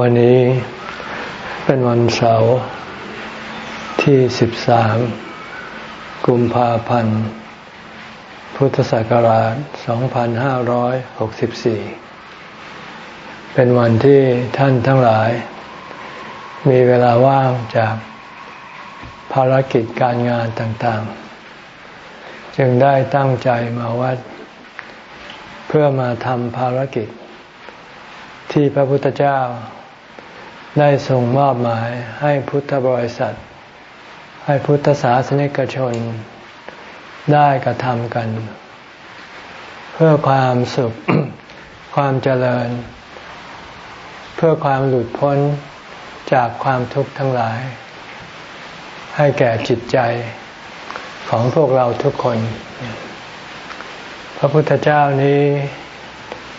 วันนี้เป็นวันเสาร์ที่ 13 กุมภาพันธ์ พุทธศักราช 2564 เป็นวันที่ท่านทั้งหลาย มีเวลาว่างจากภารกิจการงานต่างๆ จึงได้ตั้งใจมาวัด เพื่อมาทำภารกิจที่พระพุทธเจ้า ได้ส่งมอบหมายให้พุทธบริษัท ให้พุทธศาสนิกชน ได้กระทำกัน เพื่อความสุข ความเจริญ เพื่อความหลุดพ้นจากความทุกข์ทั้งหลาย ให้แก่จิตใจของพวกเราทุกคน พระพุทธเจ้านี้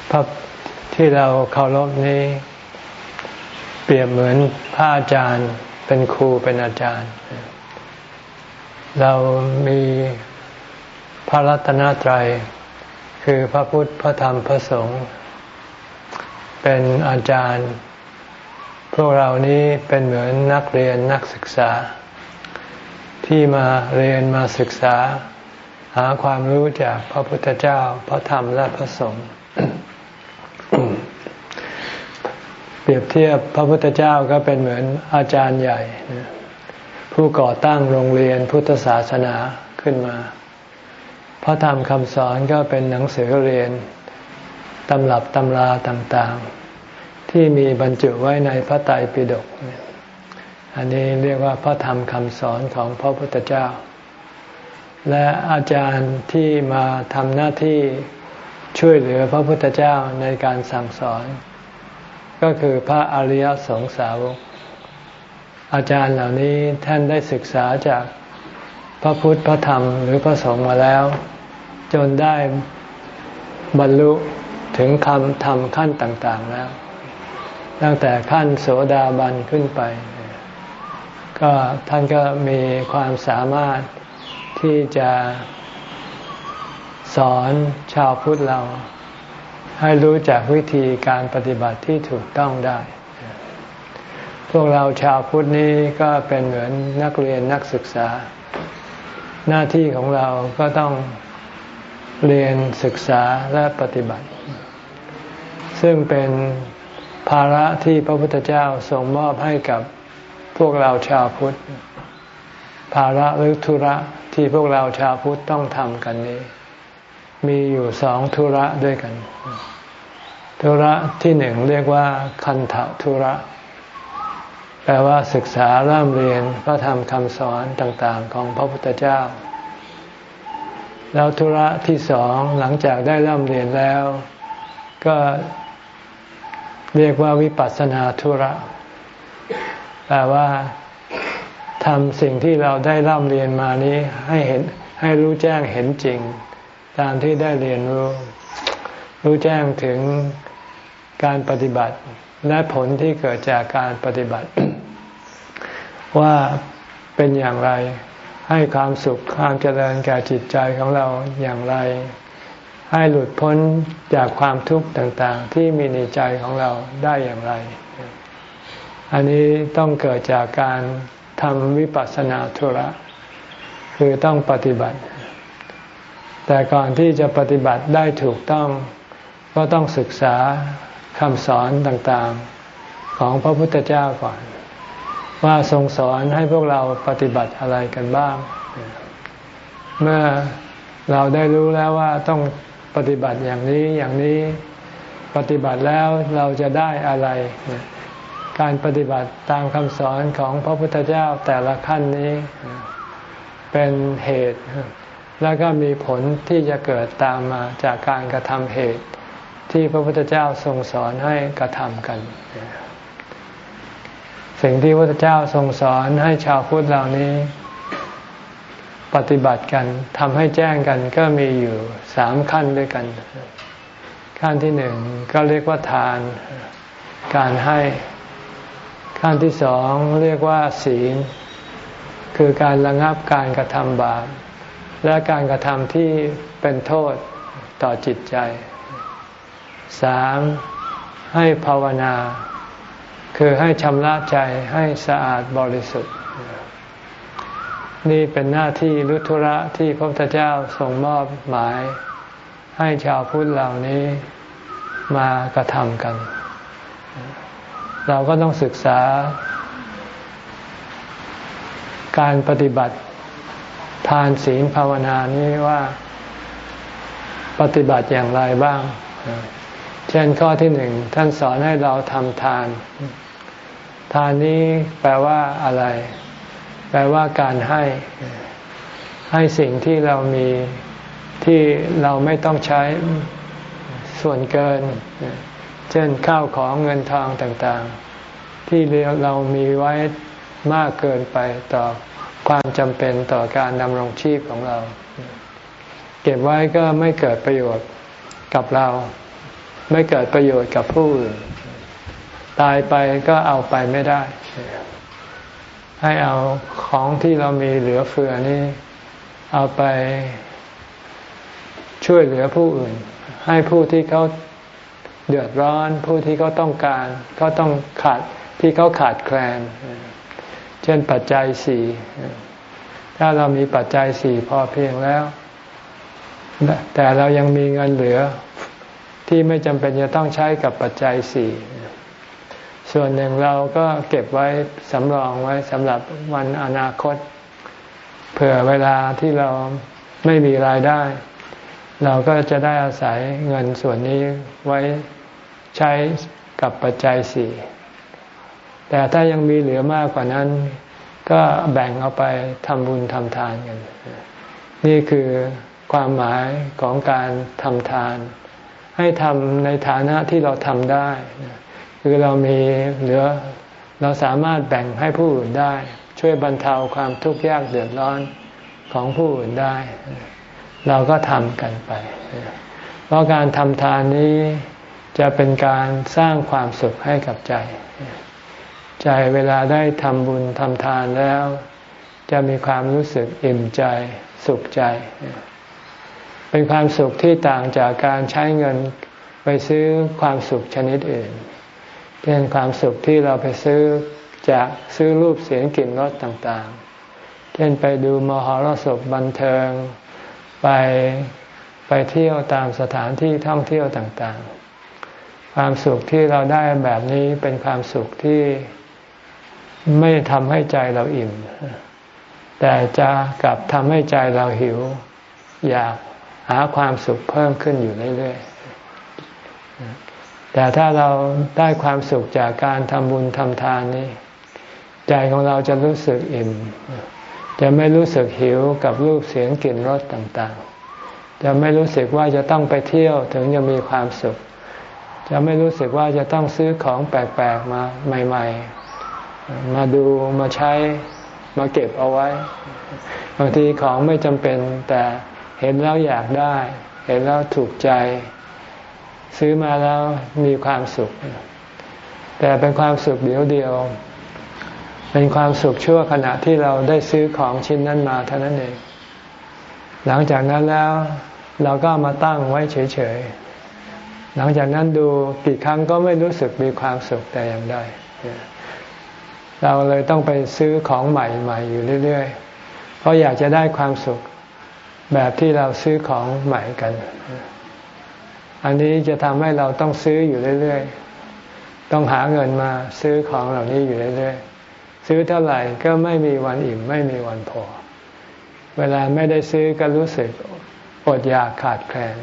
พระที่เราเคารพนี้ เปรียบเหมือนพระอาจารย์เป็นครูเป็นอาจารย์ เรามีพระรัตนตรัย คือพระพุทธพระธรรมพระสงฆ์เป็นอาจารย์ พวกเรานี้เป็นเหมือนนักเรียนนักศึกษา ที่มาเรียนมาศึกษา หาความรู้จากพระพุทธเจ้า พระธรรมและพระสงฆ์ เปรียบเทียบพระพุทธเจ้าก็เป็นเหมือนอาจารย์ใหญ่ ผู้ก่อตั้งโรงเรียนพุทธศาสนาขึ้นมา พระธรรมคำสอนก็เป็นหนังสือเรียนตำรับตำราต่างๆ ที่มีบรรจุไว้ในพระไตรปิฎกอันนี้เรียกว่าพระธรรมคำสอนของพระพุทธเจ้า และอาจารย์ที่มาทำหน้าที่ช่วยเหลือพระพุทธเจ้าในการสั่งสอน ก็คือพระอริยสงสาวก อาจารย์เหล่านี้ท่านได้ศึกษาจากพระพุทธพระธรรมหรือพระสงฆ์มาแล้ว จนได้บรรลุถึงคำธรรมขั้นต่าง ๆแล้ว ตั้งแต่ขั้นโสดาบันขึ้นไป ก็ท่านก็มีความสามารถที่จะสอนชาวพุทธเรา ให้รู้จักวิธีการปฏิบัติที่ถูกต้องได้ พวกเราชาวพุทธนี้ก็เป็นเหมือนนักเรียนนักศึกษา หน้าที่ของเราก็ต้องเรียนศึกษาและปฏิบัติ ซึ่งเป็นภาระที่พระพุทธเจ้าทรงมอบให้กับพวกเราชาวพุทธ ภาระหรือธุระที่พวกเราชาวพุทธต้องทำกันนี้ มีอยู่สองธุระด้วยกัน ธุระที่หนึ่งเรียกว่าคันธธุระ แปลว่าศึกษาเริ่มเรียนพระธรรมคำสอนต่างๆ ของพระพุทธเจ้า แล้วธุระที่สองหลังจากได้เริ่มเรียนแล้ว ก็เรียกว่าวิปัสสนาธุระ แปลว่าทำสิ่งที่เราได้ร่ำเรียนมานี้ให้เห็นให้รู้แจ้งเห็นจริง ตามที่ได้เรียนรู้ รู้แจ้งถึงการปฏิบัติ และผลที่เกิดจากการปฏิบัติ ว่าเป็นอย่างไรให้ความสุขความเจริญแก่จิตใจของเราอย่างไร ให้หลุดพ้นจากความทุกข์ต่างๆ ที่มีในใจของเราได้อย่างไร อันนี้ต้องเกิดจากการทำวิปัสสนาธุระ คือต้องปฏิบัติ แต่ก่อนที่จะปฏิบัติได้ถูกต้อง ก็ต้องศึกษาคำสอนต่างๆของพระพุทธเจ้าก่อน ว่าทรงสอนให้พวกเราปฏิบัติอะไรกันบ้าง เมื่อเราได้รู้แล้วว่าต้องปฏิบัติอย่างนี้อย่างนี้ปฏิบัติแล้วเราจะได้อะไร การปฏิบัติตามคำสอนของพระพุทธเจ้าแต่ละขั้นนี้ เป็นเหตุ แล้วก็มีผลที่จะเกิดตามมาจากการกระทำเหตุ ที่พระพุทธเจ้าทรงสอนให้กระทำกัน สิ่งที่พระพุทธเจ้าทรงสอนให้ชาวพุทธเหล่านี้ปฏิบัติกันทำให้แจ้งกันก็มีอยู่สามขั้นด้วยกัน ขั้นที่หนึ่งก็เรียกว่าทาน การให้ ขั้นที่สองเรียกว่าศีล คือการระงับการกระทำบาป และการกระทำที่เป็นโทษต่อจิตใจสามให้ภาวนา คือให้ชำระใจให้สะอาดบริสุทธิ์ นี่เป็นหน้าที่รุทุระที่พระพุทธเจ้าทรงมอบหมาย ให้ชาวพุทธเหล่านี้มากระทำกัน เราก็ต้องศึกษา การปฏิบัติ ทานศีลภาวนานี้ว่าปฏิบัติอย่างไรบ้าง เช่นข้อที่หนึ่งท่านสอนให้เราทำทาน ทานนี้แปลว่าอะไร แปลว่าการให้ ให้สิ่งที่เรามีที่เราไม่ต้องใช้ส่วนเกิน เช่นข้าวของเงินทองต่างๆ ที่เรามีไว้มากเกินไปต่อ ความจำเป็นต่อการดำรงชีพของเรา เก็บไว้ก็ไม่เกิดประโยชน์กับเรา ไม่เกิดประโยชน์กับผู้อื่น ตายไปก็เอาไปไม่ได้ ให้เอาของที่เรามีเหลือเฟือนี้ เอาไปช่วยเหลือผู้อื่น ให้ผู้ที่เขาเดือดร้อน ผู้ที่เขาต้องการเขาต้องขาดที่เขาขาดแคลนเช่นปัจจัยสี่ถ้าเรามีปัจจัยสี่พอเพียงแล้ว แต่เรายังมีเงินเหลือที่ไม่จำเป็นจะต้องใช้กับปัจจัยสี่ส่วนหนึ่งเราก็เก็บไว้สำรองไว้สำหรับวันอนาคต เผื่อเวลาที่เราไม่มีรายได้ เราก็จะได้อาศัยเงินส่วนนี้ไว้ใช้กับปัจจัยสี่ แต่ถ้ายังมีเหลือมากกว่านั้น ก็แบ่งเอาไปทำบุญทำทานกัน นี่คือความหมายของการทำทาน ให้ทำในฐานะที่เราทำได้ คือเรามีเหลือเราสามารถแบ่งให้ผู้อื่นได้ ช่วยบรรเทาความทุกข์ยากเดือดร้อนของผู้อื่นได้ เราก็ทำกันไป เพราะการทำทานนี้จะเป็นการสร้างความสุขให้กับใจ ใจเวลาได้ทำบุญทำทานแล้ว จะมีความรู้สึกอิ่มใจ สุขใจ เป็นความสุขที่ต่างจากการใช้เงินไปซื้อความสุขชนิดอื่นเช่นความสุขที่เราไปซื้อจากซื้อรูปเสียงกลิ่นรสต่างๆ เช่นไปดูมหรสพบันเทิง ไปไปเที่ยวตามสถานที่ท่องเที่ยวต่างๆ ความสุขที่เราได้แบบนี้เป็นความสุขที่ ไม่ทำให้ใจเราอิ่ม แต่จะกลับทำให้ใจเราหิว อยากหาความสุขเพิ่มขึ้นอยู่เรื่อยๆ แต่ถ้าเราได้ความสุขจากการทำบุญทำทานนี้ ใจของเราจะรู้สึกอิ่ม จะไม่รู้สึกหิวกับรูปเสียงกลิ่นรสต่างๆ จะไม่รู้สึกว่าจะต้องไปเที่ยวถึงจะมีความสุข จะไม่รู้สึกว่าจะต้องซื้อของแปลกๆมาใหม่ ๆ มาดูมาใช้มาเก็บเอาไว้ บางทีของไม่จำเป็นแต่เห็นแล้วอยากได้ เห็นแล้วถูกใจ ซื้อมาแล้วมีความสุข แต่เป็นความสุขเดียวเดียว เป็นความสุขชั่วขณะที่เราได้ซื้อของชิ้นนั้นมาเท่านั้นเอง หลังจากนั้นแล้วเราก็มาตั้งไว้เฉยๆ หลังจากนั้นดูกี่ครั้งก็ไม่รู้สึกมีความสุขแต่อย่างใด เราเลยต้องไปซื้อของใหม่ๆอยู่เรื่อย ๆ เพราะอยากจะได้ความสุขแบบที่เราซื้อของใหม่กัน อันนี้จะทำให้เราต้องซื้ออยู่เรื่อย ๆ ต้องหาเงินมาซื้อของเหล่านี้อยู่เรื่อย ๆ ซื้อเท่าไหร่ก็ไม่มีวันอิ่มไม่มีวันพอ เวลาไม่ได้ซื้อก็รู้สึกอดอยากขาดแคลน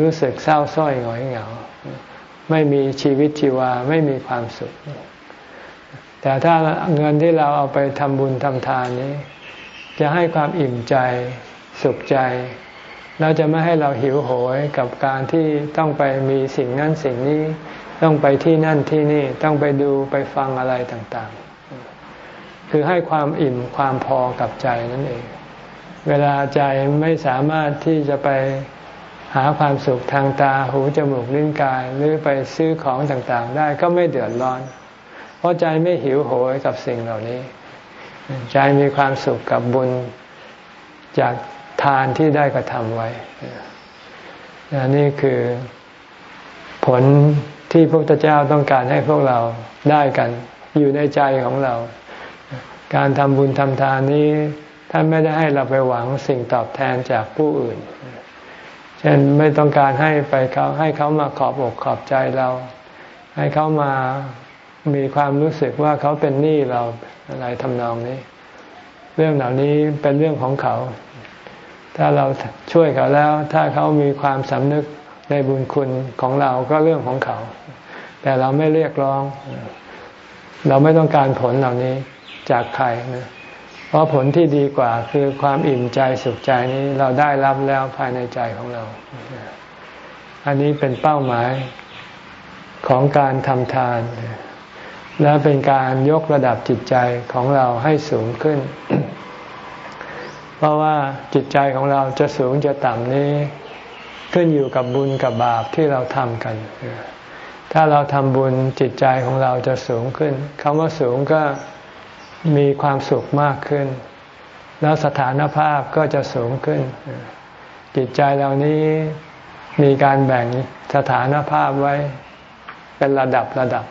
รู้สึกเศร้าส้อยหงอยเหงา ไม่มีชีวิตชีวาไม่มีความสุข แต่ถ้าเงินที่เราเอาไปทำบุญทำทานนี้ จะให้ความอิ่มใจสุขใจ เราจะไม่ให้เราหิวโหยกับการที่ต้องไปมีสิ่งนั้นสิ่งนี้ต้องไปที่นั่นที่นี่ต้องไปดูไปฟังอะไรต่างๆ คือให้ความอิ่มความพอกับใจนั่นเอง เวลาใจไม่สามารถที่จะไปหาความสุขทางตาหูจมูกลิ้นกาย หรือไปซื้อของต่างๆ ได้ก็ไม่เดือดร้อน เพราะใจไม่หิวโหยกับสิ่งเหล่านี้ ใจมีความสุขกับบุญจากทานที่ได้กระทำไว้นี่คือผลที่พระพุทธเจ้าต้องการให้พวกเราได้กัน อยู่ในใจของเรา การทำบุญทำทานนี้ ท่านไม่ได้ให้เราไปหวังสิ่งตอบแทนจากผู้อื่น เช่นไม่ต้องการให้ไปเขาให้เขามาขอบอกขอบใจเรา ให้เขามา มีความรู้สึกว่าเขาเป็นหนี้เราอะไรทำนองนี้ เรื่องเหล่านี้เป็นเรื่องของเขา ถ้าเราช่วยเขาแล้ว ถ้าเขามีความสำนึกในบุญคุณของเราก็เรื่องของเขา แต่เราไม่เรียกร้อง เราไม่ต้องการผลเหล่านี้จากใครนะเพราะผลที่ดีกว่าคือความอิ่มใจสุขใจนี้เราได้รับแล้วภายในใจของเรา อันนี้เป็นเป้าหมายของการทำทาน และเป็นการยกระดับจิตใจของเราให้สูงขึ้น เพราะว่าจิตใจของเราจะสูงจะต่ำนี้ ขึ้นอยู่กับบุญกับบาปที่เราทำกัน ถ้าเราทำบุญจิตใจของเราจะสูงขึ้นคำว่าสูงก็มีความสุขมากขึ้น แล้วสถานภาพก็จะสูงขึ้น จิตใจเหล่านี้มีการแบ่งสถานภาพไว้เป็นระดับระดับ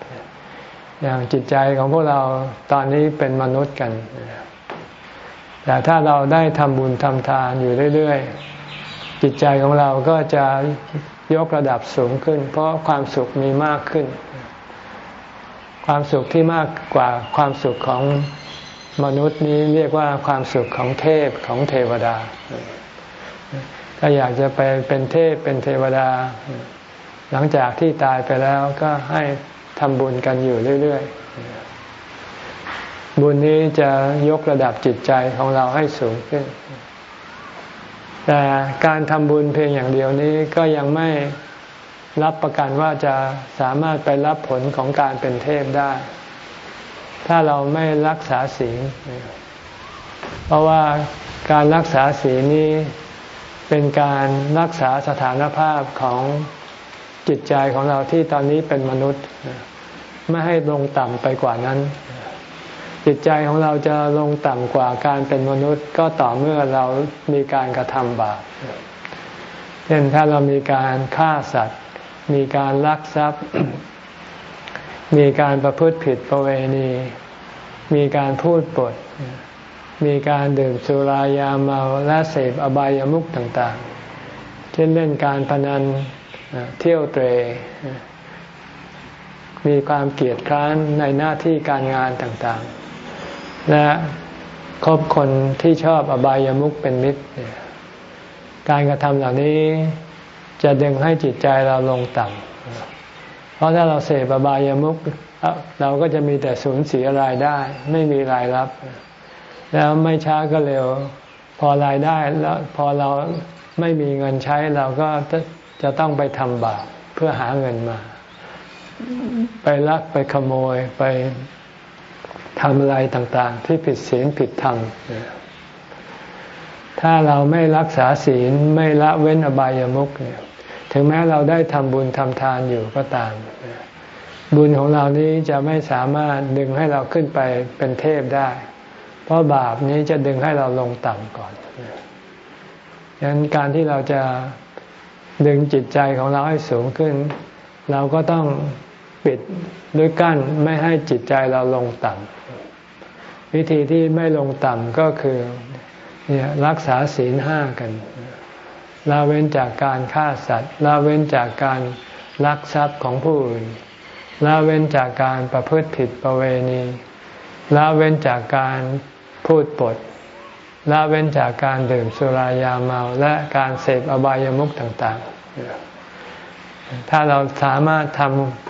อย่างจิตใจของพวกเราตอนนี้เป็นมนุษย์กัน แต่ถ้าเราได้ทำบุญทำทานอยู่เรื่อยๆ จิตใจของเราก็จะยกระดับสูงขึ้น เพราะความสุขมีมากขึ้น ความสุขที่มากกว่าความสุขของมนุษย์นี้เรียกว่าความสุขของเทพของเทวดา ถ้าอยากจะไปเป็นเทพเป็นเทวดา หลังจากที่ตายไปแล้วก็ให้ ทำบุญกันอยู่เรื่อยๆ บุญนี้จะยกระดับจิตใจของเราให้สูงขึ้น แต่การทำบุญเพียงอย่างเดียวนี้ก็ยังไม่รับประกันว่าจะสามารถไปรับผลของการเป็นเทพได้ ถ้าเราไม่รักษาศีล เพราะว่าการรักษาศีลนี้เป็นการรักษาสถานภาพของจิตใจของเราที่ตอนนี้เป็นมนุษย์ ไม่ให้ลงต่ำไปกว่านั้น จิตใจของเราจะลงต่ำกว่าการเป็นมนุษย์ก็ต่อเมื่อเรามีการกระทำบาปเช่นถ้าเรามีการฆ่าสัตว์ มีการลักทรัพย์ มีการประพฤติผิดประเวณี มีการพูดปด มีการดื่มสุรายาเมาและเสพอบายามุขต่างๆ เช่นเล่นการพนันเที่ยวเตร มีความเกลียดคร้านในหน้าที่การงานต่างๆ และคบคนที่ชอบอบายามุขเป็นมิตร การกระทำเหล่านี้จะดึงให้จิตใจเราลงต่ำ เพราะถ้าเราเสพอบายามุกเราก็จะมีแต่สูญเสียรายได้ ไม่มีรายรับ แล้วไม่ช้าก็เร็ว พอรายได้แล้วพอเราไม่มีเงินใช้เราก็จะต้องไปทำบาปเพื่อหาเงินมา ไปลักไปขโมยไปทำอะไรต่างๆ ที่ผิดศีลผิดธรรม ถ้าเราไม่รักษาศีลไม่ละเว้นอบายามุกเนี่ยถึงแม้เราได้ทำบุญทำทานอยู่ก็ตาม บุญของเรานี้จะไม่สามารถดึงให้เราขึ้นไปเป็นเทพได้ เพราะบาปนี้จะดึงให้เราลงต่ำก่อนดังนั้นการที่เราจะดึงจิตใจของเราให้สูงขึ้น เราก็ต้อง ปิดด้วยกั้นไม่ให้จิตใจเราลงต่ำวิธีที่ไม่ลงต่ำก็คือเนี่ยรักษาศีลห้ากันละเว้นจากการฆ่าสัตว์ละเว้นจากการลักทรัพย์ของผู้อื่นละเว้นจากการประพฤติผิดประเวณีละเว้นจากการพูดปดละเว้นจากการดื่มสุรายาเมา และการเสพอบายามุขต่าง ๆ ถ้าเราสามารถทำ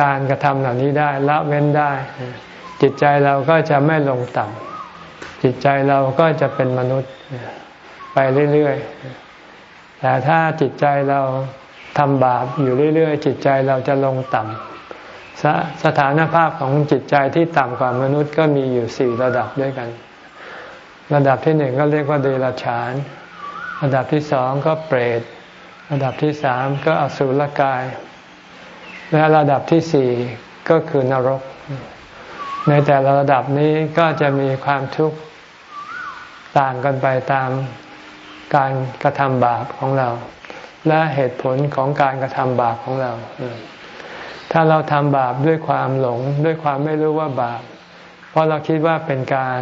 การกระทำเหล่านี้ได้ละเว้นได้ จิตใจเราก็จะไม่ลงต่ำจิตใจเราก็จะเป็นมนุษย์ไปเรื่อยๆแต่ถ้าจิตใจเราทำบาปอยู่เรื่อยๆ จิตใจเราจะลงต่ำสสถานภาพของจิตใจที่ต่ำกว่ามนุษย์ก็มีอยู่สี่ระดับด้วยกัน ระดับที่หนึ่งก็เรียกว่าเดรัจฉาน ระดับที่สองก็เปรต ระดับที่สามก็อสุรกาย และระดับที่สี่ก็คือนรก ในแต่ละระดับนี้ก็จะมีความทุกข์ต่างกันไปตามการกระทำบาปของเรา และเหตุผลของการกระทำบาปของเรา ถ้าเราทำบาปด้วยความหลง ด้วยความไม่รู้ว่าบาป เพราะเราคิดว่าเป็นการ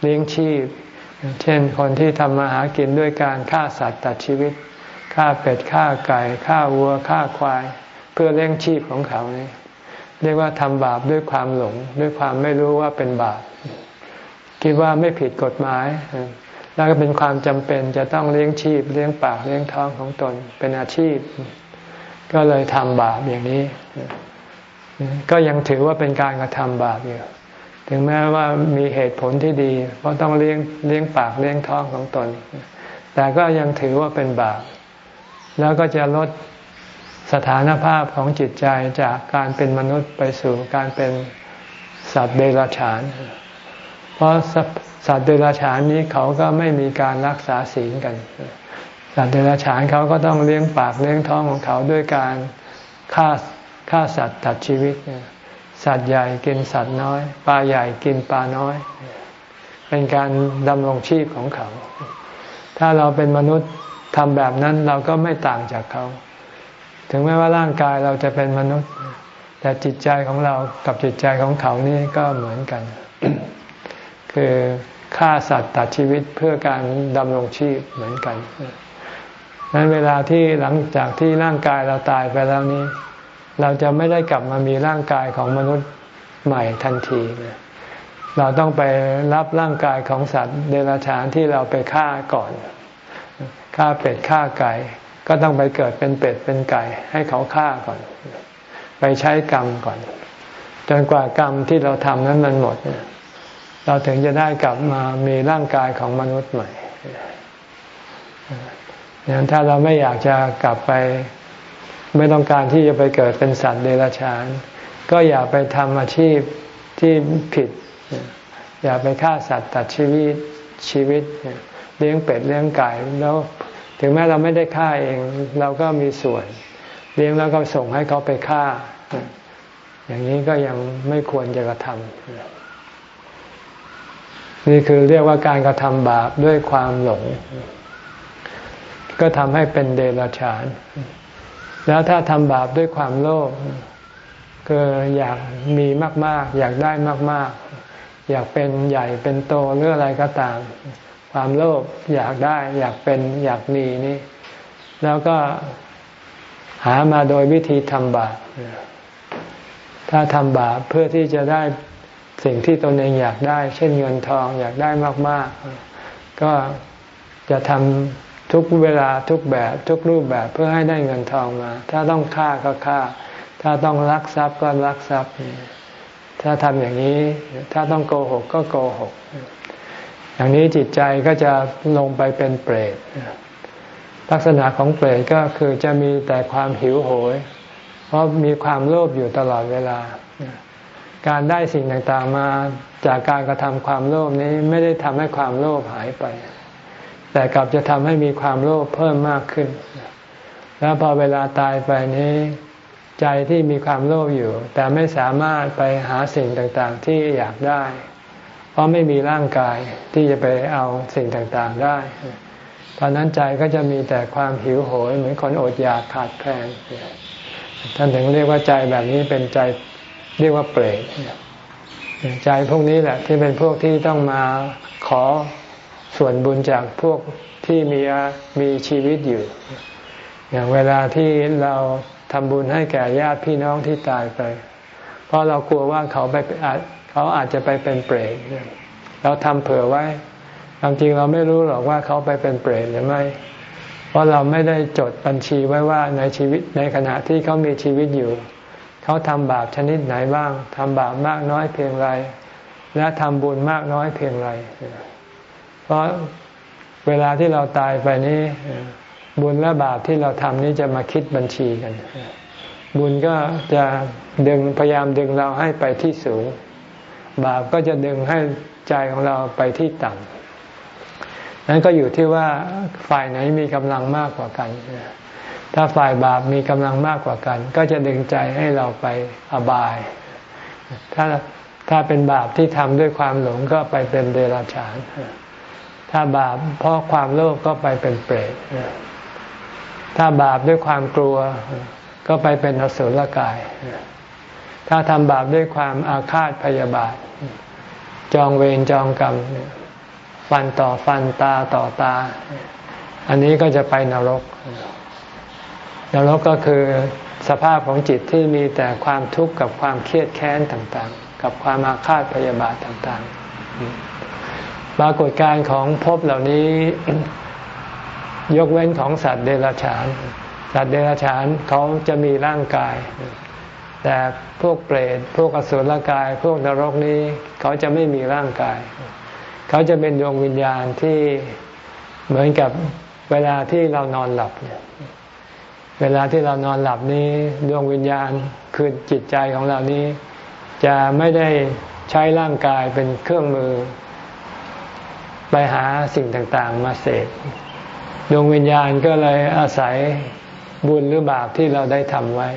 เลี้ยงชีพ เช่นคนที่ทำมาหากินด้วยการฆ่าสัตว์ตัดชีวิตฆ่าเป็ดฆ่าไก่ฆ่าวัวฆ่าควาย เพื่อเลี้ยงชีพของเขานี่เรียกว่าทำบาปด้วยความหลง ด้วยความไม่รู้ว่าเป็นบาป คิดว่าไม่ผิดกฎหมาย แล้วก็เป็นความจำเป็นจะต้องเลี้ยงชีพ เลี้ยงปากเลี้ยงท้องของตนเป็นอาชีพ ก็เลยทำบาปอย่างนี้ ก็ยังถือว่าเป็นการกระทำบาปอยู่ถึงแม้ว่ามีเหตุผลที่ดี เพราะต้องเลี้ยงเลี้ยงปากเลี้ยงท้องของตน แต่ก็ยังถือว่าเป็นบาป แล้วก็จะลด สถานภาพของจิตใจจากการเป็นมนุษย์ไปสู่การเป็นสัตว์เดรัจฉาน เพราะสัตว์เดรัจฉานนี้เขาก็ไม่มีการรักษาศีลกัน สัตว์เดรัจฉานเขาก็ต้องเลี้ยงปากเลี้ยงท้องของเขาด้วยการฆ่าฆ่าสัตว์ตัดชีวิต สัตว์ใหญ่กินสัตว์น้อย ปลาใหญ่กินปลาน้อย เป็นการดำรงชีพของเขา ถ้าเราเป็นมนุษย์ทำแบบนั้นเราก็ไม่ต่างจากเขา ถึงแม้ว่าร่างกายเราจะเป็นมนุษย์ แต่จิตใจของเรากับจิตใจของเขานี่ก็เหมือนกัน คือฆ่าสัตว์ตัดชีวิตเพื่อการดำรงชีพเหมือนกันนั้นเวลาที่หลังจากที่ร่างกายเราตายไปแล้วนี้ เราจะไม่ได้กลับมามีร่างกายของมนุษย์ใหม่ทันทีเราต้องไปรับร่างกายของสัตว์เดรัจฉานที่เราไปฆ่าก่อน ฆ่าเป็ดฆ่าไก่ ก็ต้องไปเกิดเป็นเป็ดเป็นไก่ ให้เขาฆ่าก่อน ไปใช้กรรมก่อน จนกว่ากรรมที่เราทำนั้นมันหมด เราถึงจะได้กลับมามีร่างกายของมนุษย์ใหม่ดังนั้นถ้าเราไม่อยากจะกลับไป ไม่ต้องการที่จะไปเกิดเป็นสัตว์เดรัจฉาน ก็อย่าไปทำอาชีพที่ผิด อย่าไปฆ่าสัตว์ตัดชีวิตชีวิต เลี้ยงเป็ดเลี้ยงไก่แล้ว ถึงแม้เราไม่ได้ฆ่าเองเราก็มีส่วน เลี้ยงแล้วก็ส่งให้เขาไปฆ่า อย่างนี้ก็ยังไม่ควรจะกระทำนี่คือเรียกว่าการกระทำบาปด้วยความหลง ก็ทำให้เป็นเดรัจฉาน แล้วถ้าทำบาปด้วยความโลภก็อยากมีมาก ๆ อยากได้มาก ๆ อยากเป็นใหญ่เป็นโตหรืออะไรก็ตาม ความโลภอยากได้ อยากเป็นอยากมีนี่ แล้วก็หามาโดยวิธีทำบาปถ้าทำบาปเพื่อที่จะได้สิ่งที่ตนเองอยากได้ เช่นเงินทองอยากได้มาก ๆ ก็จะทำทุกเวลาทุกแบบทุกรูปแบบเพื่อให้ได้เงินทองมา ถ้าต้องฆ่าก็ฆ่า ถ้าต้องรักทรัพย์ก็รักทรัพย์ถ้าทำอย่างนี้ ถ้าต้องโกหกก็โกหก อย่างนี้จิตใจก็จะลงไปเป็นเปรตลักษณะของเปรตก็คือจะมีแต่ความหิวโหย เพราะมีความโลภอยู่ตลอดเวลา การได้สิ่งต่างๆมาจากการกระทำความโลภนี้ไม่ได้ทำให้ความโลภหายไป แต่กลับจะทำให้มีความโลภเพิ่มมากขึ้น แล้วพอเวลาตายไปนี้ใจที่มีความโลภอยู่ แต่ไม่สามารถไปหาสิ่งต่างๆที่อยากได้ เพราะไม่มีร่างกายที่จะไปเอาสิ่งต่างๆได้ ตอนนั้นใจก็จะมีแต่ความหิวโหย เหมือนคนอดอยากขาดแคลนท่านถึงเรียกว่าใจแบบนี้เป็นใจเรียกว่าเปรตใจพวกนี้แหละที่เป็นพวกที่ต้องมาขอส่วนบุญจากพวกที่มีมีชีวิตอยู่ อย่างเวลาที่เราทำบุญให้แก่ญาติพี่น้องที่ตายไป เพราะเรากลัวว่าเขาไปอาจ เขาอาจจะไปเป็นเปรตเราทำเผื่อไว้ความจริงเราไม่รู้หรอกว่าเขาไปเป็นเปรตหรือไม่ เพราะเราไม่ได้จดบัญชีไว้ว่าในชีวิตในขณะที่เขามีชีวิตอยู่ เขาทำบาปชนิดไหนบ้างทำบาปมากน้อยเพียงไร และทำบุญมากน้อยเพียงไร เพราะเวลาที่เราตายไปนี้ บุญและบาปที่เราทำนี้จะมาคิดบัญชีกัน บุญก็จะดึงพยายามดึงเราให้ไปที่สูง บาปก็จะดึงให้ใจของเราไปที่ต่ำนั้นก็อยู่ที่ว่าฝ่ายไหนมีกำลังมากกว่ากัน ถ้าฝ่ายบาปมีกำลังมากกว่ากัน ก็จะดึงใจให้เราไปอบาย ถ้าถ้าเป็นบาปที่ทำด้วยความหลงก็ไปเป็นเดรัจฉาน ถ้าบาปเพราะความโลภก็ไปเป็นเปรต ถ้าบาปด้วยความกลัว ก็ไปเป็นอสุรกาย ถ้าทำบาปด้วยความอาฆาตพยาบาท จองเวรจองกรรม ฟันต่อฟันตาต่อตา อันนี้ก็จะไปนรก นรกก็คือสภาพของจิตที่มีแต่ความทุกข์กับความเครียดแค้นต่างๆ กับความอาฆาตพยาบาทต่างๆ ปรากฏการของภพเหล่านี้ ยกเว้นของสัตว์เดรัจฉาน สัตว์เดรัจฉานเขาจะมีร่างกาย แต่พวกเปรตพวกอสุรกาย พวกนรกนี้ เขาจะไม่มีร่างกาย เขาจะเป็นดวงวิญญาณที่เหมือนกับเวลาที่เรานอนหลับเนี่ยเวลาที่เรานอนหลับนี้ดวงวิญญาณคือจิตใจของเรานี้ จะไม่ได้ใช้ร่างกายเป็นเครื่องมือ ไปหาสิ่งต่างๆ มาเสพดวงวิญญาณก็เลยอาศัยบุญหรือบาปที่เราได้ทำไว้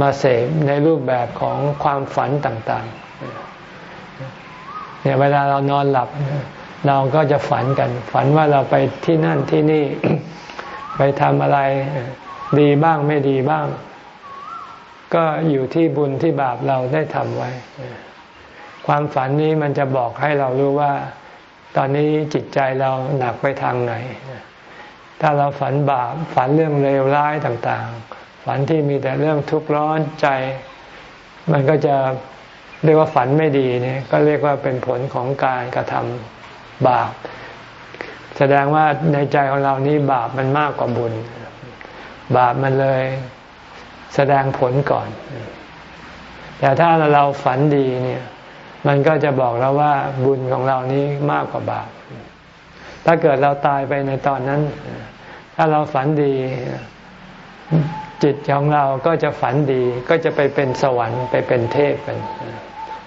มาเสพในรูปแบบของความฝันต่างๆเนี่ยเวลาเรานอนหลับ เราก็จะฝันกัน ฝันว่าเราไปที่นั่นที่นี่ ไปทำอะไรดีบ้างไม่ดีบ้าง ก็อยู่ที่บุญที่บาปเราได้ทำไว้ ความฝันนี้มันจะบอกให้เรารู้ว่า ตอนนี้จิตใจเราหนักไปทางไหน ถ้าเราฝันบาปฝันเรื่องเลวร้ายต่างๆ ฝันที่มีแต่เรื่องทุกข์ร้อนใจ มันก็จะเรียกว่าฝันไม่ดีเนี่ยก็เรียกว่าเป็นผลของการกระทำบาป แสดงว่าในใจของเรานี้บาปมันมากกว่าบุญ บาปมันเลยแสดงผลก่อน แต่ถ้าเราฝันดีเนี่ย มันก็จะบอกเราว่าบุญของเรานี้มากกว่าบาป ถ้าเกิดเราตายไปในตอนนั้น ถ้าเราฝันดี จิตของเราก็จะฝันดีก็จะไปเป็นสวรรค์ไปเป็นเทพกัน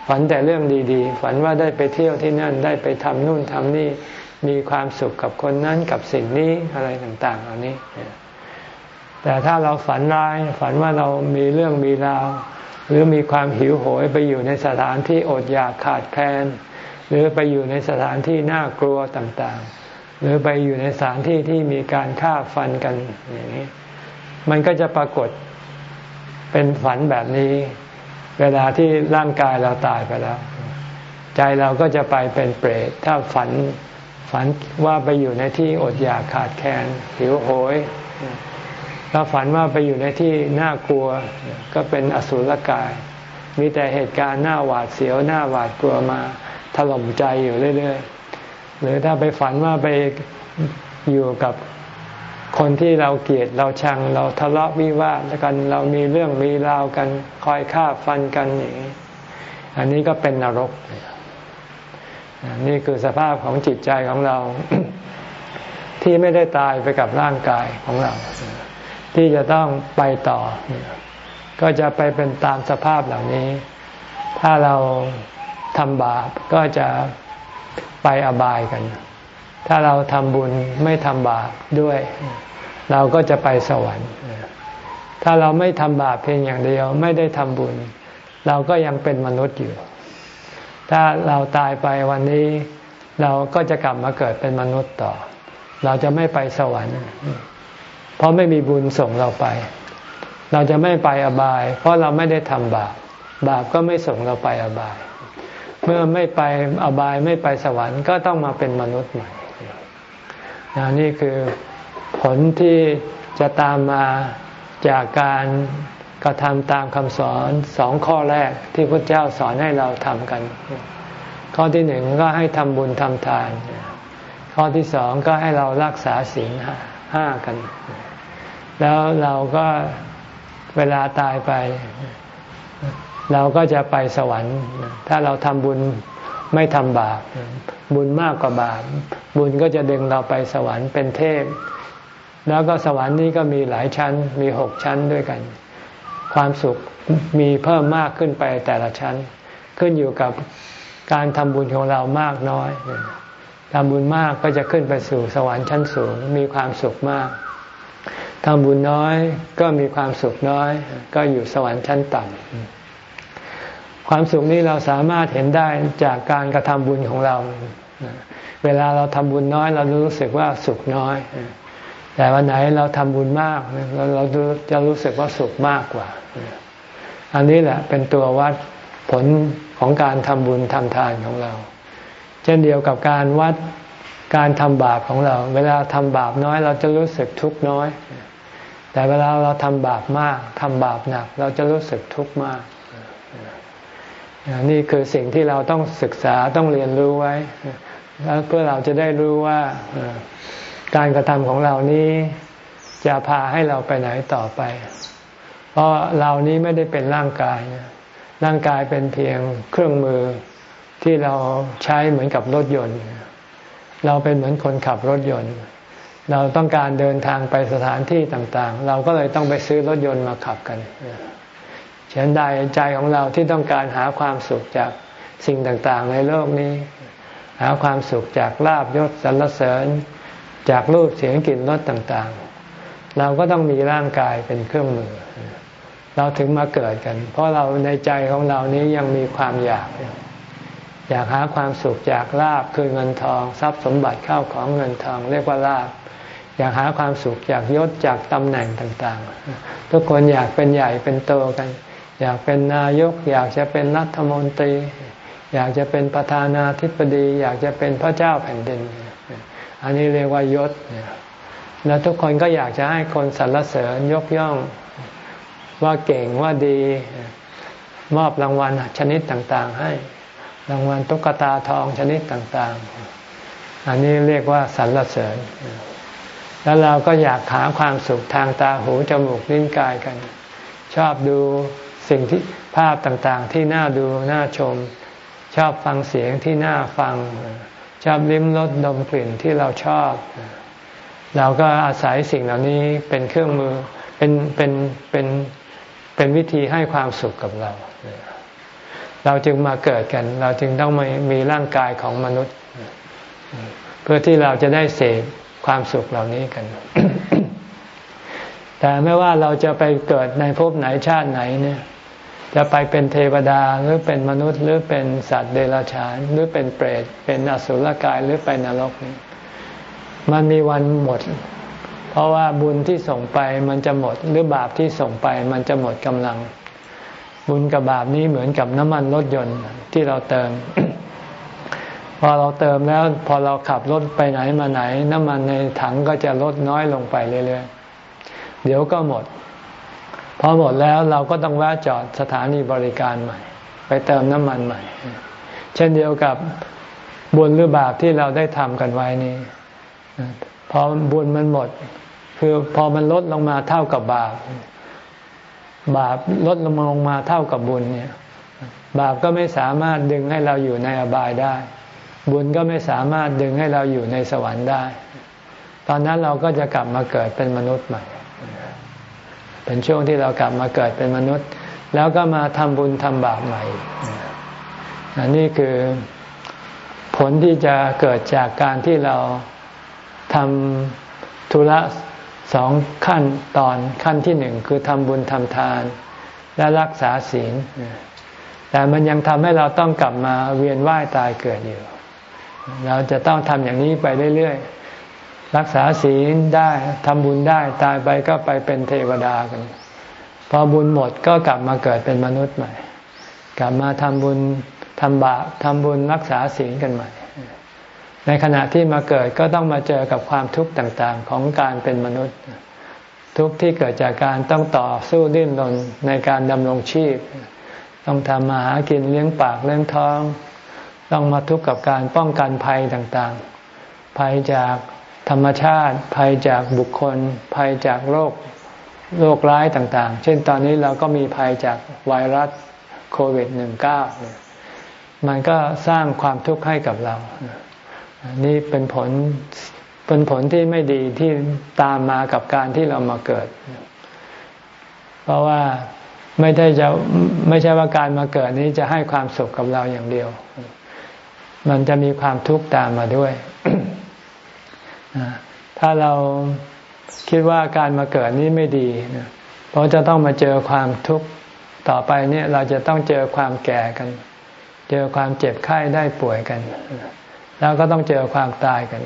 ฝันแต่เรื่องดีๆ ฝันว่าได้ไปเที่ยวที่นั่นได้ไปทำนู่นทำนี่มีความสุขกับคนนั้นกับสิ่งนี้อะไรต่างๆเหล่านี้ แต่ถ้าเราฝันร้ายฝันว่าเรามีเรื่องมีราว หรือมีความหิวโหยไปอยู่ในสถานที่อดอยากขาดแคลน หรือไปอยู่ในสถานที่น่ากลัวต่างๆ หรือไปอยู่ในสถานที่ที่มีการฆ่าฟันกันอย่างนี้ มันก็จะปรากฏเป็นฝันแบบนี้ เวลาที่ร่างกายเราตายไปแล้ว ใจเราก็จะไปเป็นเปรตถ้าฝันฝันว่าไปอยู่ในที่อดอยากขาดแคลนหิวโหยแล้วฝันว่าไปอยู่ในที่น่ากลัวก็เป็นอสุรกาย มีแต่เหตุการณ์หน้าหวาดเสียวหน้าหวาดกลัวมาถล่มใจอยู่เรื่อยๆ หรือถ้าไปฝันว่าไปอยู่กับ คนที่เราเกลียดเราชัง เราทะเลาะวิวาทกัน เรามีเรื่องมีราวกันคอยฆ่าฟันกันอย่างนี้อันนี้ก็เป็นนรก นี่คือสภาพของจิตใจของเรา ที่ไม่ได้ตายไปกับร่างกายของเรา ที่จะต้องไปต่อ ก็จะไปเป็นตามสภาพเหล่านี้ ถ้าเราทำบาปก็จะไปอบายกัน ถ้าเราทำบุญไม่ทำบาปด้วย เราก็จะไปสวรรค์ ถ้าเราไม่ทำบาปเพียงอย่างเดียว ไม่ได้ทำบุญ เราก็ยังเป็นมนุษย์อยู่ ถ้าเราตายไปวันนี้ เราก็จะกลับมาเกิดเป็นมนุษย์ต่อ เราจะไม่ไปสวรรค์ เพราะไม่มีบุญส่งเราไป เราจะไม่ไปอบาย เพราะเราไม่ได้ทำบาป บาปก็ไม่ส่งเราไปอบาย เมื่อไม่ไปอบายไม่ไปสวรรค์ก็ต้องมาเป็นมนุษย์ใหม่ นี่คือผลที่จะตามมาจากการกระทำตามคำสอนสองข้อแรกที่พระเจ้าสอนให้เราทำกัน ข้อที่หนึ่งก็ให้ทำบุญทำทาน ข้อที่สองก็ให้เรารักษาศีลห้ากัน แล้วเราก็เวลาตายไป เราก็จะไปสวรรค์ ถ้าเราทำบุญ ไม่ทำบาปบุญมากกว่าบาปบุญก็จะดึงเราไปสวรรค์เป็นเทพ แล้วก็สวรรค์นี้ก็มีหลายชั้นมีหกชั้นด้วยกัน ความสุขมีเพิ่มมากขึ้นไปแต่ละชั้น ขึ้นอยู่กับการทำบุญของเรามากน้อยทำบุญมากก็จะขึ้นไปสู่สวรรค์ชั้นสูง มีความสุขมากทำบุญน้อยก็มีความสุขน้อย ก็อยู่สวรรค์ชั้นต่ำ ความสุขนี้เราสามารถเห็นได้จากการกระทำบุญของเรา เวลาเราทำบุญน้อย เรารู้สึกว่าสุขน้อย แต่วันไหนเราทำบุญมาก เราเราจะรู้สึกว่าสุขมากกว่า อันนี้แหละเป็นตัววัดผลของการทำบุญทำทานของเรา เช่นเดียวกับการวัดการทำบาปของเรา เวลาทำบาปน้อย เราจะรู้สึกทุกข์น้อย แต่เวลาเราทำบาปมากทำบาปหนัก เราจะรู้สึกทุกข์มาก นี่คือสิ่งที่เราต้องศึกษาต้องเรียนรู้ไว้ แล้วเพื่อเราจะได้รู้ว่าการกระทำของเรานี้จะพาให้เราไปไหนต่อไป เพราะเรานี้ไม่ได้เป็นร่างกาย ร่างกายเป็นเพียงเครื่องมือที่เราใช้เหมือนกับรถยนต์ เราเป็นเหมือนคนขับรถยนต์ เราต้องการเดินทางไปสถานที่ต่างๆ เราก็เลยต้องไปซื้อรถยนต์มาขับกัน เช่นใดใจของเราที่ต้องการหาความสุขจากสิ่งต่างๆ ในโลกนี้ หาความสุขจากลาบยศสรรเสริญ จากรูปเสียงกลิ่นรสต่างๆ เราก็ต้องมีร่างกายเป็นเครื่องมือ เราถึงมาเกิดกัน เพราะเราในใจของเรานี้ยังมีความอยาก อยากหาความสุขจากลาบคือเงินทอง ทรัพย์สมบัติเข้าของเงินทอง เรียกว่าลาบอยากหาความสุขจากยศจากตำแหน่งต่างๆ ทุกคนอยากเป็นใหญ่เป็นโตกัน อยากเป็นนายก อยากจะเป็นรัฐมนตรี อยากจะเป็นประธานาธิบดี อยากจะเป็นพระเจ้าแผ่นดิน อันนี้เรียกว่ายศแล้วทุกคนก็อยากจะให้คนสรรเสริญยกย่องว่าเก่งว่าดี มอบรางวัลชนิดต่างๆ ให้ รางวัลตุ๊กตาทองชนิดต่างๆ อันนี้เรียกว่าสรรเสริญ แล้วเราก็อยากหาความสุขทางตาหูจมูกลิ้นกายกัน ชอบดู สิ่งที่ภาพต่างๆ ที่น่าดูน่าชม ชอบฟังเสียงที่น่าฟัง ชอบลิ้มรสดมกลิ่นที่เราชอบ เราก็อาศัยสิ่งเหล่านี้เป็นเครื่องมือเป็นเป็นเป็นเป็นวิธีให้ความสุขกับเรา เราจึงมาเกิดกัน เราจึงต้องมีมีร่างกายของมนุษย์ เพื่อที่เราจะได้เสพความสุขเหล่านี้กัน แต่ไม่ว่าเราจะไปเกิดในภพไหนชาติไหนเนี่ย จะไปเป็นเทวดาหรือเป็นมนุษย์หรือเป็นสัตว์เดรัจฉานหรือเป็นเปรต เป็นอสุรกายหรือไปนรกนี่มันมีวันหมด เพราะว่าบุญที่ส่งไปมันจะหมดหรือบาปที่ส่งไปมันจะหมดกำลัง บุญกับบาปนี้เหมือนกับน้ำมันรถยนต์ที่เราเติม พอเราเติมแล้วพอเราขับรถไปไหนมาไหน น้ำมันในถังก็จะลดน้อยลงไปเรื่อยๆเดี๋ยวก็หมด พอหมดแล้วเราก็ต้องแวะจอดสถานีบริการใหม่ ไปเติมน้ำมันใหม่ เช่นเดียวกับบุญหรือบาปที่เราได้ทำกันไว้นี้พอบุญมันหมด คือพอมันลดลงมาเท่ากับบาป บาปลดลงมาลงมาเท่ากับบุญเนี่ย บาปก็ไม่สามารถดึงให้เราอยู่ในอบายได้ บุญก็ไม่สามารถดึงให้เราอยู่ในสวรรค์ได้ ตอนนั้นเราก็จะกลับมาเกิดเป็นมนุษย์ใหม่ เป็นช่วงที่เรากลับมาเกิดเป็นมนุษย์ แล้วก็มาทำบุญทำบาปใหม่อันนี้คือผลที่จะเกิดจากการที่เราทำธุระสองขั้นตอนขั้นที่หนึ่งคือทำบุญทำทาน และรักษาศีล แต่มันยังทำให้เราต้องกลับมาเวียนว่ายตายเกิดอยู่ เราจะต้องทำอย่างนี้ไปเรื่อยๆ รักษาศีลได้ทำบุญได้ตายไปก็ไปเป็นเทวดากัน พอบุญหมดก็กลับมาเกิดเป็นมนุษย์ใหม่ กลับมาทำบุญทำบาปทำบุญรักษาศีลกันใหม่ ในขณะที่มาเกิดก็ต้องมาเจอกับความทุกข์ต่างๆ ของการเป็นมนุษย์ ทุกข์ที่เกิดจากการต้องต่อสู้ดิ้นรนในการดำรงชีพ ต้องทำมาหากินเลี้ยงปากเลี้ยงท้อง ต้องมาทุกข์กับการป้องกันภัยต่างๆ ภัยจาก ธรรมชาติ ภัยจากบุคคล ภัยจากโรคโรคร้ายต่างๆ เช่นตอนนี้เราก็มีภัยจากไวรัสโควิด -19 มันก็สร้างความทุกข์ให้กับเรา นี่เป็นผลเป็นผลที่ไม่ดีที่ตามมากับการที่เรามาเกิด เพราะว่าไม่ได้จะไม่ใช่ว่าการมาเกิดนี้จะให้ความสุขกับเราอย่างเดียว มันจะมีความทุกข์ตามมาด้วย ถ้าเราคิดว่าการมาเกิดนี้ไม่ดี เพราะจะต้องมาเจอความทุกข์ต่อไปเนี่ยเราจะต้องเจอความแก่กัน เจอความเจ็บไข้ได้ป่วยกัน แล้วก็ต้องเจอความตายกัน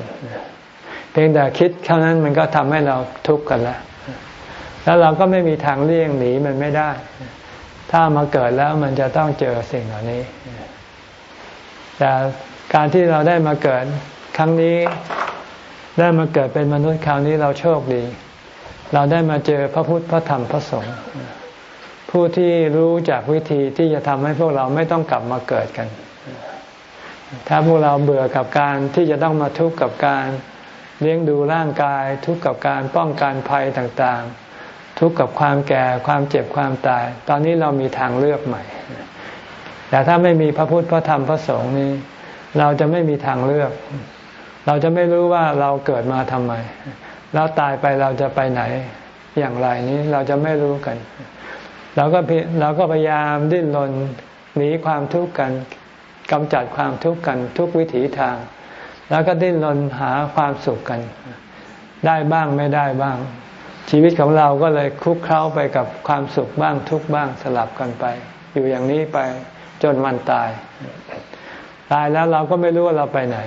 เพียงแต่คิดเท่านั้นมันก็ทำให้เราทุกข์กันแล้ว แล้วเราก็ไม่มีทางเลี่ยงหนีมันไม่ได้ ถ้ามาเกิดแล้วมันจะต้องเจอสิ่งเหล่านี้ แต่การที่เราได้มาเกิดครั้งนี้ ได้มาเกิดเป็นมนุษย์คราวนี้เราโชคดี เราได้มาเจอพระพุทธพระธรรมพระสงฆ์ผู้ที่รู้จากวิธีที่จะทำให้พวกเราไม่ต้องกลับมาเกิดกัน ถ้าพวกเราเบื่อกับการที่จะต้องมาทุกข์กับการเลี้ยงดูร่างกาย ทุกข์กับการป้องกันภัยต่างๆ ทุกข์กับความแก่ความเจ็บความตาย ตอนนี้เรามีทางเลือกใหม่ แต่ถ้าไม่มีพระพุทธพระธรรมพระสงฆ์นี้ เราจะไม่มีทางเลือก เราจะไม่รู้ว่าเราเกิดมาทำไม แล้วตายไปเราจะไปไหนอย่างไรนี้เราจะไม่รู้กัน เราก็เราก็พยายามดิ้นรนหนีความทุกข์กันกำจัดความทุกข์กันทุกวิถีทาง แล้วก็ดิ้นรนหาความสุขกัน ได้บ้างไม่ได้บ้าง ชีวิตของเราก็เลยคลุกเคล้าไปกับความสุขบ้างทุกบ้างสลับกันไป อยู่อย่างนี้ไปจนวันตาย ตายแล้วเราก็ไม่รู้ว่าเราไปไหน